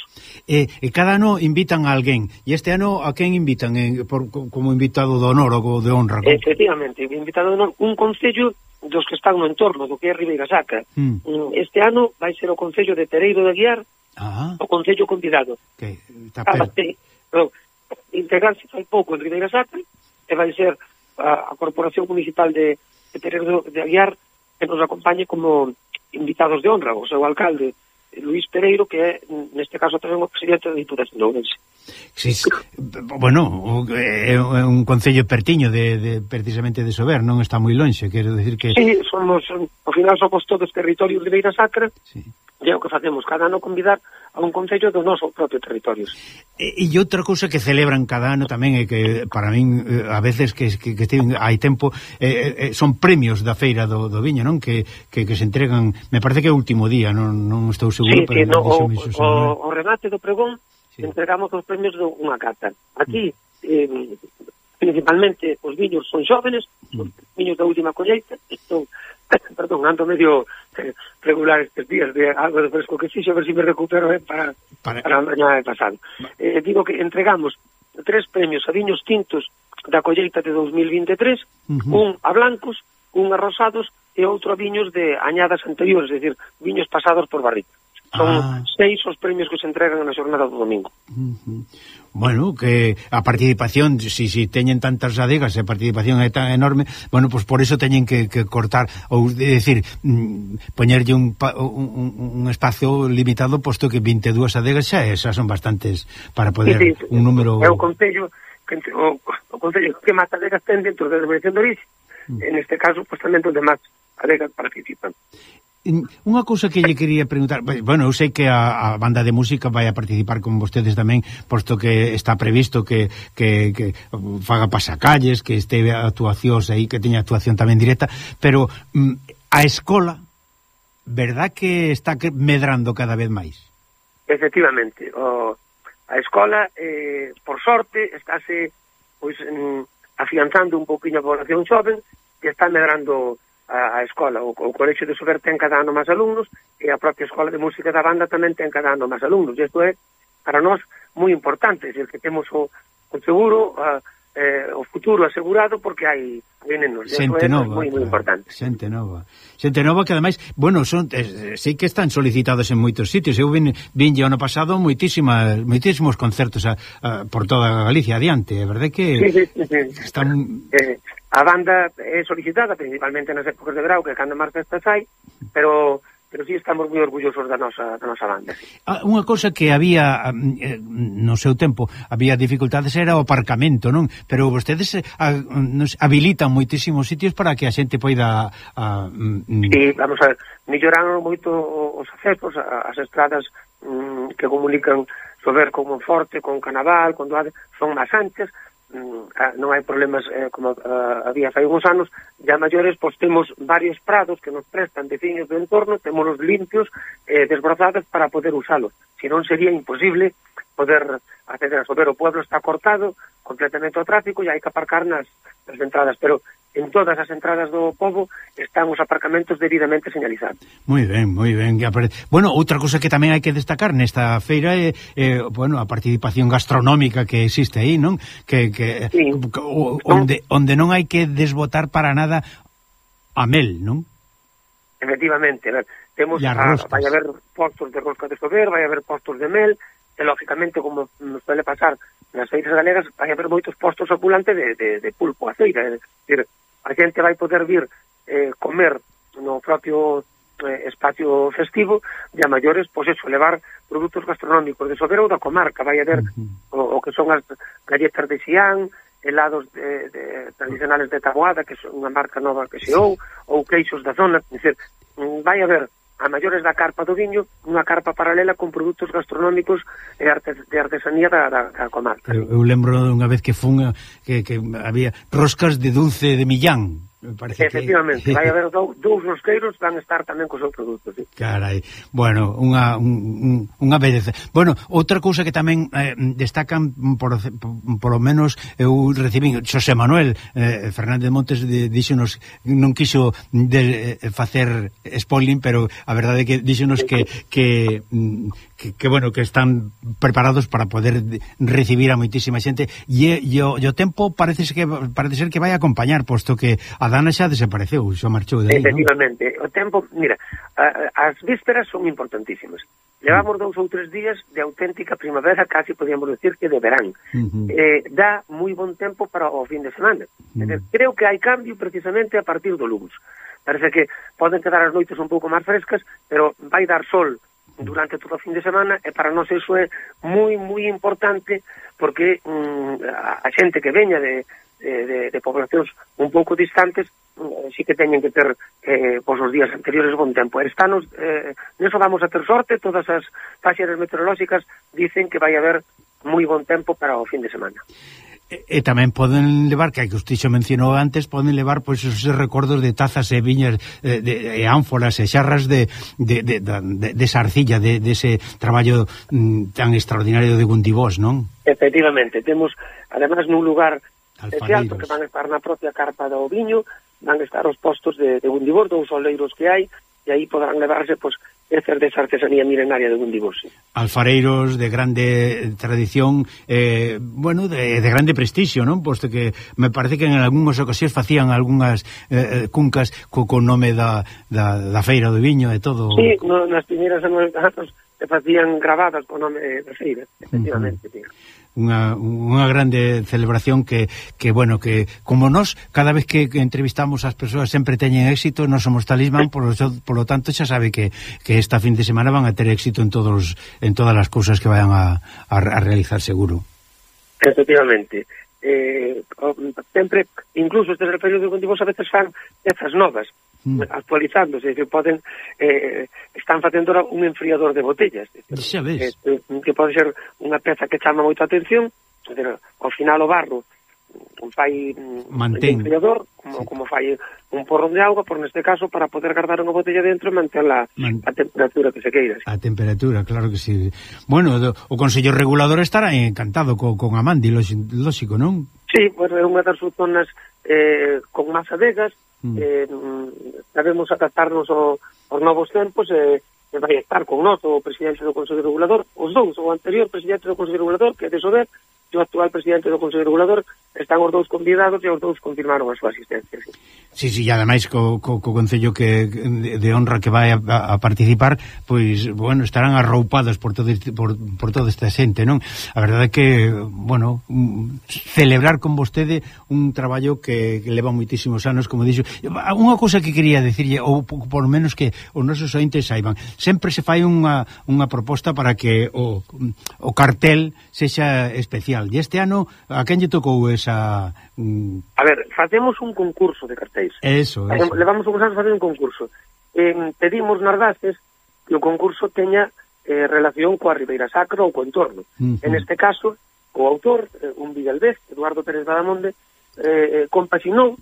E, e cada ano invitan a alguén. E este ano a quen invitan eh, por, como invitado de honor ou de honra? Como? Efectivamente, invitado de honor un concello dos que están no entorno do que é Ribeira Sacra. Mm. mm este ano vai ser o Concello de Pereiro de Guiar ah. o Concello convidado. Que, Acabaste, ah, integrarse fai pouco en Ribeira Sacra e vai ser a, a Corporación Municipal de, de Pereiro de Aguiar que nos acompañe como invitados de honra, o seu alcalde, Luis Pereiro, que é, neste caso, tamén o presidente da Diputación de Ourense. Sí, sí. bueno, é un concello pertiño de, de precisamente de Sober, non está moi lonxe, quero decir que... Sí, somos, ao final somos todos territorios de Beira Sacra, sí. E é o que facemos cada ano convidar a un concello do noso propio territorio. E, e outra cousa que celebran cada ano tamén é que para min eh, a veces que, que, que ten, hai tempo eh, eh, son premios da feira do, do viño, non? Que, que, que se entregan, me parece que é o último día, non, non estou seguro, sí, pero sí, no, o, o, o remate do pregón sí. entregamos os premios dunha cata. Aquí eh, principalmente os viños son xóvenes, mm. os viños da última colleita, son perdón, ando medio eh, regular estes días de algo de fresco que fixo, a ver se si me recupero eh, para, para, para mañana de pasado. Eh, digo que entregamos tres premios a viños tintos da colleita de 2023, uh -huh. un a blancos, un a rosados e outro a viños de añadas anteriores, é dicir, viños pasados por barrica. Son ah. seis os premios que se entregan na xornada do domingo. Uh -huh. Bueno, que a participación, si, si teñen tantas adegas, a participación é tan enorme, bueno, pues por eso teñen que, que cortar, ou de decir, mm, poñerlle un, un, un espacio limitado, posto que 22 adegas xa, esas son bastantes para poder sí, sí, un número... É o Concello que, o, o Concello que máis adegas ten dentro da denominación de orixe, mm. en este caso, pues tamén onde máis adegas participan. Unha cousa que lle quería preguntar Bueno, eu sei que a, a banda de música vai a participar con vostedes tamén Posto que está previsto que, que, que faga pasacalles Que este actuacións aí, que teña actuación tamén directa Pero mm, a escola, verdad que está medrando cada vez máis? Efectivamente o, A escola, eh, por sorte, estáse pois, mm, afianzando un poquinho a población xoven Que está medrando a, a escola. O, o Colexio de Sober ten cada ano máis alumnos e a propia Escola de Música da Banda tamén ten cada ano máis alumnos. E isto é para nós moi importante, é que temos o, o seguro, a, eh, o futuro asegurado porque hai nenos. Xente nova, moi, moi importante. Xente nova. Xente nova que ademais, bueno, son eh, eh sei que están solicitados en moitos sitios. Eu vin vin ano pasado moitísimas moitísimos concertos a, a, por toda Galicia adiante, é verdade que sí, sí, sí, sí. están eh A banda é solicitada principalmente nas épocas de verão, que cando máis festas hai, pero pero sí estamos moi orgullosos da nosa, da nosa banda. Ah, unha cousa que había eh, no seu tempo, había dificultades era o aparcamento, non? Pero vostedes eh, a, nos habilitan moitísimos sitios para que a xente poida... A, mm, mm. sí, vamos a ver, melloraron moito os accesos, as estradas mm, que comunican Sober con Monforte, con Canaval, con Doade, son máis anchas, Mm, ah, non hai problemas eh, como uh, había fai uns anos, ya maiores pois temos varios prados que nos prestan de veciños do entorno, temolos limpios, eh, desbrozados para poder usalos. Se non sería imposible poder acceder a Sober. O pueblo está cortado completamente ao tráfico e hai que aparcar nas, nas entradas, pero en todas as entradas do povo están os aparcamentos debidamente señalizados. Moi ben, moi ben. Bueno, outra cousa que tamén hai que destacar nesta feira é, é bueno, a participación gastronómica que existe aí, non? Que, que sí. o, onde, onde non hai que desbotar para nada a mel, non? Efectivamente, a ver, temos a, vai haber postos de rosca de sober, vai haber postos de mel, e lógicamente como nos pode pasar nas feiras galegas vai haber moitos postos ocupantes de, de, de pulpo a feira, é dicir, a xente vai poder vir eh, comer no propio eh, espacio festivo e a maiores, pois eso, levar produtos gastronómicos de Sobera ou da comarca vai haber uh -huh. o, o que son as galletas de Xián, helados de, de, tradicionales de Taboada, que son unha marca nova que xeou, sí. ou queixos da zona, dicir, vai haber a maiores da carpa do viño, unha carpa paralela con produtos gastronómicos e artes, de artesanía da, da, da comarca. Eu, eu lembro unha vez que fun que, que había roscas de dulce de millán. Me parece Efectivamente, que... vai haber dous rosqueiros van estar tamén co seu produto, sí. Carai, bueno, unha, un, unha belleza. Bueno, outra cousa que tamén eh, destacan, por, por lo menos, eu recibín, Xosé Manuel eh, Fernández Montes de, díxonos, non quiso de, eh, facer spoiling, pero a verdade é que díxonos que, que, que, que, bueno, que están preparados para poder recibir a moitísima xente, e, e, o, e o tempo parece, que, parece ser que vai acompañar, posto que a Dana xa desapareceu, xa marchou de aí, Efectivamente, ¿no? o tempo, mira, a, as vísperas son importantísimas. Levamos mm. dous ou tres días de auténtica primavera, casi podíamos decir que de verán. Uh -huh. eh, dá moi bon tempo para o fin de semana. Mm. Uh -huh. Creo que hai cambio precisamente a partir do lunes. Parece que poden quedar as noites un pouco máis frescas, pero vai dar sol durante todo o fin de semana e para nós iso é moi moi importante porque mm, a xente que veña de de, de poblacións un pouco distantes eh, si que teñen que ter eh, pois os días anteriores bon tempo. Este ano, eh, neso vamos a ter sorte, todas as faxeras meteorolóxicas dicen que vai haber moi bon tempo para o fin de semana. E, e tamén poden levar, que que usted xo mencionou antes, poden levar pois esos recordos de tazas e viñas de, de, e ánforas e xarras de, de, de, de, de esa arcilla, de, de ese traballo mm, tan extraordinario de Gundibós, non? Efectivamente, temos, además, nun lugar especial porque van a estar na propia carpa do viño, van a estar os postos de, de Bundibor, dous oleiros que hai, e aí podrán levarse pois, esas desa artesanía milenaria de Bundiburse. Alfareiros de grande tradición, eh, bueno, de, de grande prestixio, non? Posto que me parece que en algúnas ocasións facían algunhas eh, eh, cuncas co, co nome da, da, da feira do viño e todo. Sí, no, nas primeiras anos facían grabadas co nome da feira, efectivamente, uh -huh. tío unha, unha grande celebración que, que, bueno, que como nós, cada vez que entrevistamos as persoas sempre teñen éxito, non somos talismán, por, por lo tanto xa sabe que, que esta fin de semana van a ter éxito en todos en todas as cousas que vayan a, a, a realizar seguro. Efectivamente. Eh, sempre, incluso este referido contigo, a veces fan pezas novas, mm. actualizándose, que poden eh, están facendo un enfriador de botellas, xa ves. Que, que pode ser unha peza que chama moita atención, pero ao final o barro mm, fai mm, mantén. un enfriador, como, sí. como fai un porrón de auga, por neste caso, para poder guardar unha botella dentro e manter la, Man... a temperatura que se queira. Sí. A temperatura, claro que sí. Bueno, do, o Consello Regulador estará encantado co, con Amandi, lóxico, non? Sí, pues, é unha das zonas eh, con máis adegas, mm. eh, sabemos adaptarnos ao, aos novos tempos eh, e eh, vai estar con nós o presidente do Consello Regulador, os dous, o anterior presidente do Consello Regulador, que é de Sober, do actual presidente do Consello Regulador, están os dous convidados e os dous confirmaron a súa asistencia. Sí, sí, sí e ademais co, co, co Concello que de honra que vai a, a participar, pois, bueno, estarán arroupados por, todo este, por, por toda esta xente, non? A verdade é que, bueno, mm, celebrar con vostede un traballo que, que leva moitísimos anos, como dixo. Unha cousa que quería dicirlle, ou por menos que os nosos ointes saiban, sempre se fai unha, unha proposta para que o, o cartel sexa especial Nadal. E este ano, a quen lle tocou esa... Mm... A ver, facemos un concurso de cartéis. Eso, eso. Levamos uns anos facer un concurso. Eh, pedimos nas daces que o concurso teña eh, relación coa Ribeira Sacra ou co entorno. Uh -huh. En este caso, o autor, eh, un Vigalvez, Eduardo Pérez Badamonde, eh, eh, compaxinou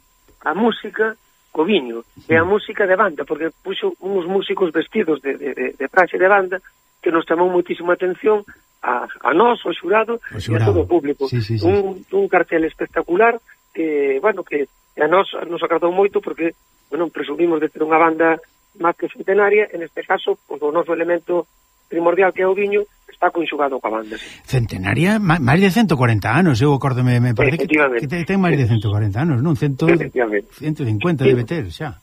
a música co viño e a música de banda, porque puxo uns músicos vestidos de, de, de, de praxe de banda que nos chamou moitísima atención a, a nós, o xurado, o xurado, e a todo o público. Sí, sí, sí. Un, un cartel espectacular que, bueno, que a nós nos agradou moito porque, bueno, presumimos de ter unha banda máis que centenaria, en este caso, pois, o noso elemento primordial que é o viño, está conxugado coa banda. Sí. Centenaria, máis de 140 anos, eu acordo, me parece que, que ten máis de 140 anos, non? Cento, 150 sí. debe ter, xa.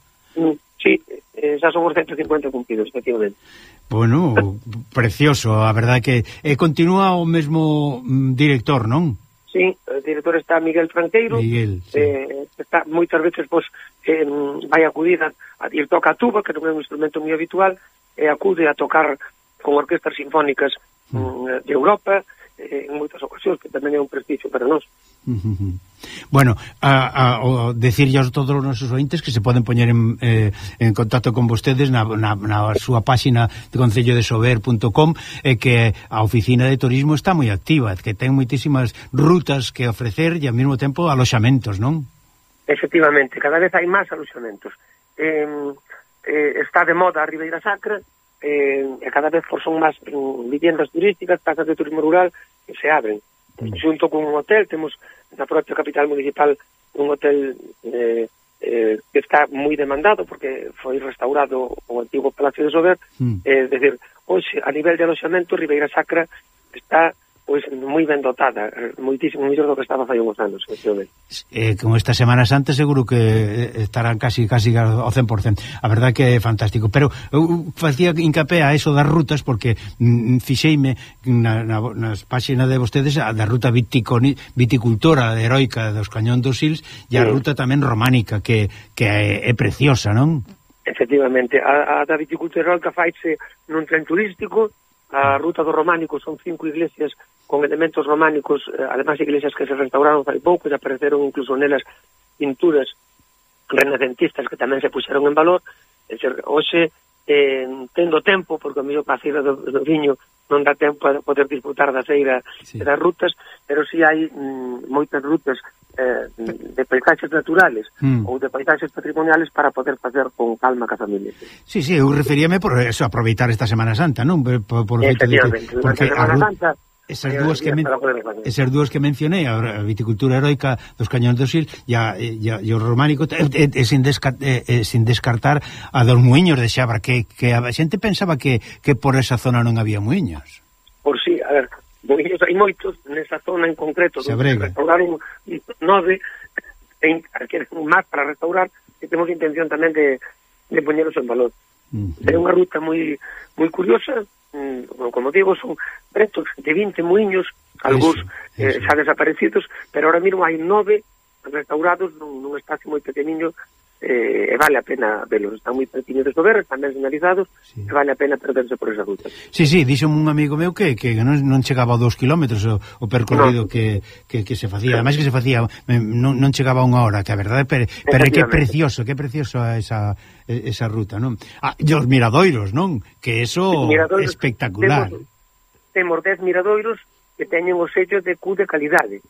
Sí, eh, xa son os 150 cumpridos, efectivamente. Bueno, precioso, a verdade que e continúa o mesmo mm, director, non? Sí, o director está Miguel Franqueiro. Miguel, sí. eh, está moitas veces pois eh, vai acudir a, a ir toca a tuba, que non é un instrumento moi habitual, e acude a tocar con orquestas sinfónicas mm. mm de Europa, eh, en moitas ocasións, que tamén é un prestigio para nós. Uh -huh. Bueno, a, a, a decirlle aos todos os nosos ointes que se poden poñer en, eh, en contacto con vostedes na, na, na súa páxina de concellodesober.com e eh, que a oficina de turismo está moi activa, que ten moitísimas rutas que ofrecer e ao mesmo tempo aloxamentos, non? Efectivamente, cada vez hai máis aloxamentos. Eh, eh, está de moda a Ribeira Sacra, eh, e cada vez por son máis mm, viviendas turísticas, casas de turismo rural que se abren. Mm. Xunto con un hotel, temos na propia capital municipal un hotel eh, eh, que está moi demandado porque foi restaurado o antigo Palacio de Sober, mm. eh, é dicir, hoxe a nivel de aloxamento Ribeira Sacra está pois moi ben dotada, eh, moitísimo mellor do que estaba fai uns anos, efectivamente. Eh, como estas semanas antes seguro que eh, estarán casi casi ao 100%. A verdade que é fantástico, pero eu facía hincapié a eso das rutas porque mm, mm fixeime na, na, nas páxinas de vostedes a da ruta viticoni, viticultora heroica dos Cañón dos Sils e a sí. ruta tamén románica que, que é, é preciosa, non? Efectivamente, a, a da viticultura heroica faise nun tren turístico A Ruta do románico son cinco iglesias con elementos románicos, eh, además iglesias que se restauraron fai pouco e apareceron incluso nelas pinturas renacentistas que tamén se puxeron en valor. É hoxe eh, tendo tempo, porque o mellor para feira do, do viño non dá tempo a poder disfrutar da feira sí. das rutas, pero si sí hai mm, moitas rutas eh, de paisaxes naturales mm. ou de paisaxes patrimoniales para poder facer con calma ca familia. Sí, sí, eu referíame por eso, aproveitar esta Semana Santa, non? Por, por, por Efectivamente, de que, porque a Semana Santa esas dúas que men... esas dúas que mencionei, a viticultura heroica dos cañóns do Sil e, a, e, a, e o románico e, e, e, sin, desca, e, e sin descartar a dos muiños de Xabra que, que a xente pensaba que, que por esa zona non había muiños. Por si, sí, a ver, muiños hai moitos nesa zona en concreto, donde restauraron nove en un mar para restaurar que temos intención tamén de, de poñeros en valor. Uh -huh. É unha ruta moi moi curiosa Mm, como digo, son pretos de 20 muiños, algúns eh, xa desaparecidos, pero ahora mesmo hai nove restaurados nun, nun espacio moi pequeniño eh, e vale a pena velos, están moi pequenos de sober, están ben señalizados, sí. e vale a pena perderse por esa ruta. Sí, sí, dixo un amigo meu que que non, non chegaba a dos kilómetros o, o percorrido no. que, que, que se facía, máis que se facía, non, non chegaba a unha hora, que a verdade, pero, pero que precioso, que precioso esa, esa ruta, non? Ah, e os miradoiros, non? Que eso miradoiros, espectacular. Temos, temos dez miradoiros que teñen o sello de Q de calidade,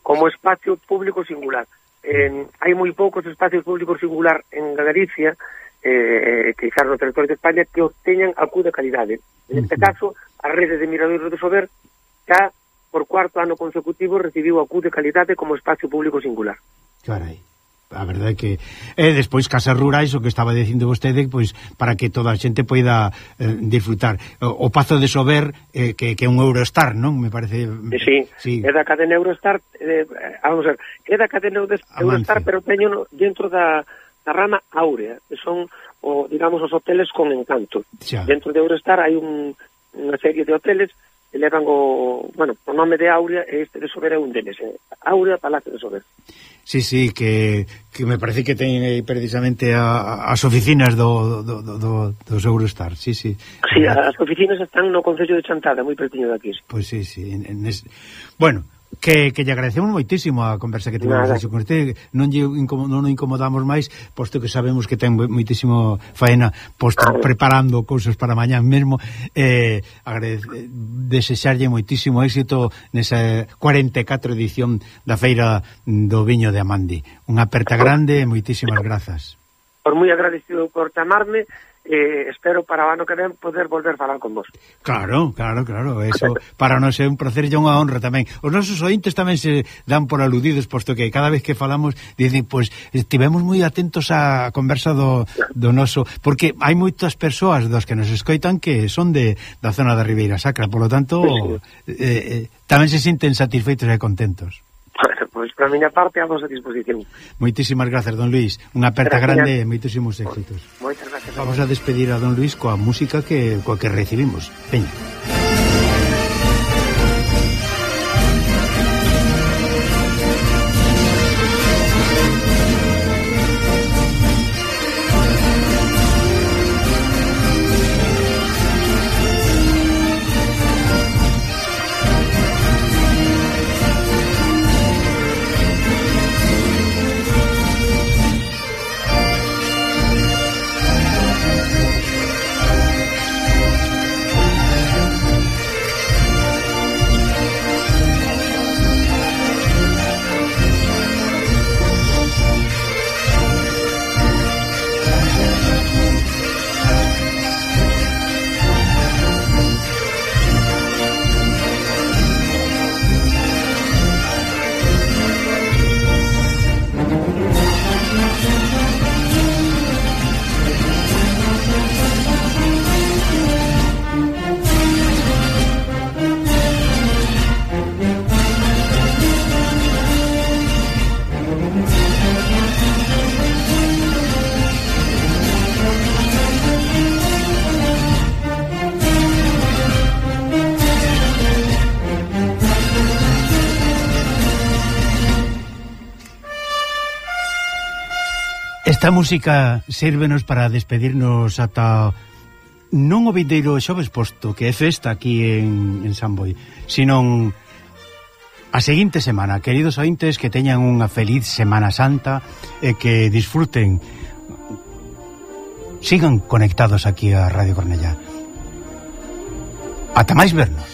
como espacio público singular eh, hai moi poucos espacios públicos singular en Galicia eh, eh que xa no territorio de España que obteñan acuda calidade. En este caso, a rede de miradores de Sober xa por cuarto ano consecutivo recibiu a CU de calidade como espacio público singular. Carai a verdade que e despois casas rurais o que estaba dicindo vostede pois para que toda a xente poida eh, disfrutar o, o Pazo de Sober eh, que, que é un Eurostar, non? Me parece Sí, sí. é da cadena Eurostar eh, vamos a ver, é da cadena Eurostar pero teño dentro da, da rama áurea que son o, digamos os hoteles con encanto xa. dentro de Eurostar hai un, unha serie de hoteles levan o, bueno, o nome de Aurea e este de Sober é un deles, eh? Aurea Palacio de Sober. Sí, sí, que, que me parece que ten aí precisamente a, a, as oficinas do, do, do, do, do Eurostar, sí, sí. Sí, as oficinas están no Concello de Chantada, moi pertinho daqui. Pois pues sí, sí. En, en es... Bueno, que, que lle agradecemos moitísimo a conversa que tivemos con usted, non lle incomo, non incomodamos máis, posto que sabemos que ten moitísimo faena posto vale. preparando cousas para mañán mesmo, eh, desexarlle moitísimo éxito nesa 44 edición da Feira do Viño de Amandi. Unha aperta grande e moitísimas grazas. Por moi agradecido por chamarme eh, espero para o ano que ven poder volver falar con vos. Claro, claro, claro, eso para nós é un placer e unha honra tamén. Os nosos ointes tamén se dan por aludidos, posto que cada vez que falamos dicen, pois, pues, estivemos moi atentos á conversa do, do noso, porque hai moitas persoas dos que nos escoitan que son de da zona da Ribeira Sacra, polo tanto, sí, sí. Eh, eh, tamén se sinten satisfeitos e contentos. Pois pues, para miña parte a vosa disposición. Moitísimas grazas, don Luís. Unha aperta gracias. grande e moitísimos éxitos. Moitas grazas. Vamos a despedir a don Luís coa música que coa que recibimos. Veña. Esta música sírvenos para despedirnos ata non o vindeiro xoves posto, que é festa aquí en, en Samboy, sino a seguinte semana. Queridos ointes, que teñan unha feliz Semana Santa e que disfruten. Sigan conectados aquí a Radio Cornellá. Ata máis vernos.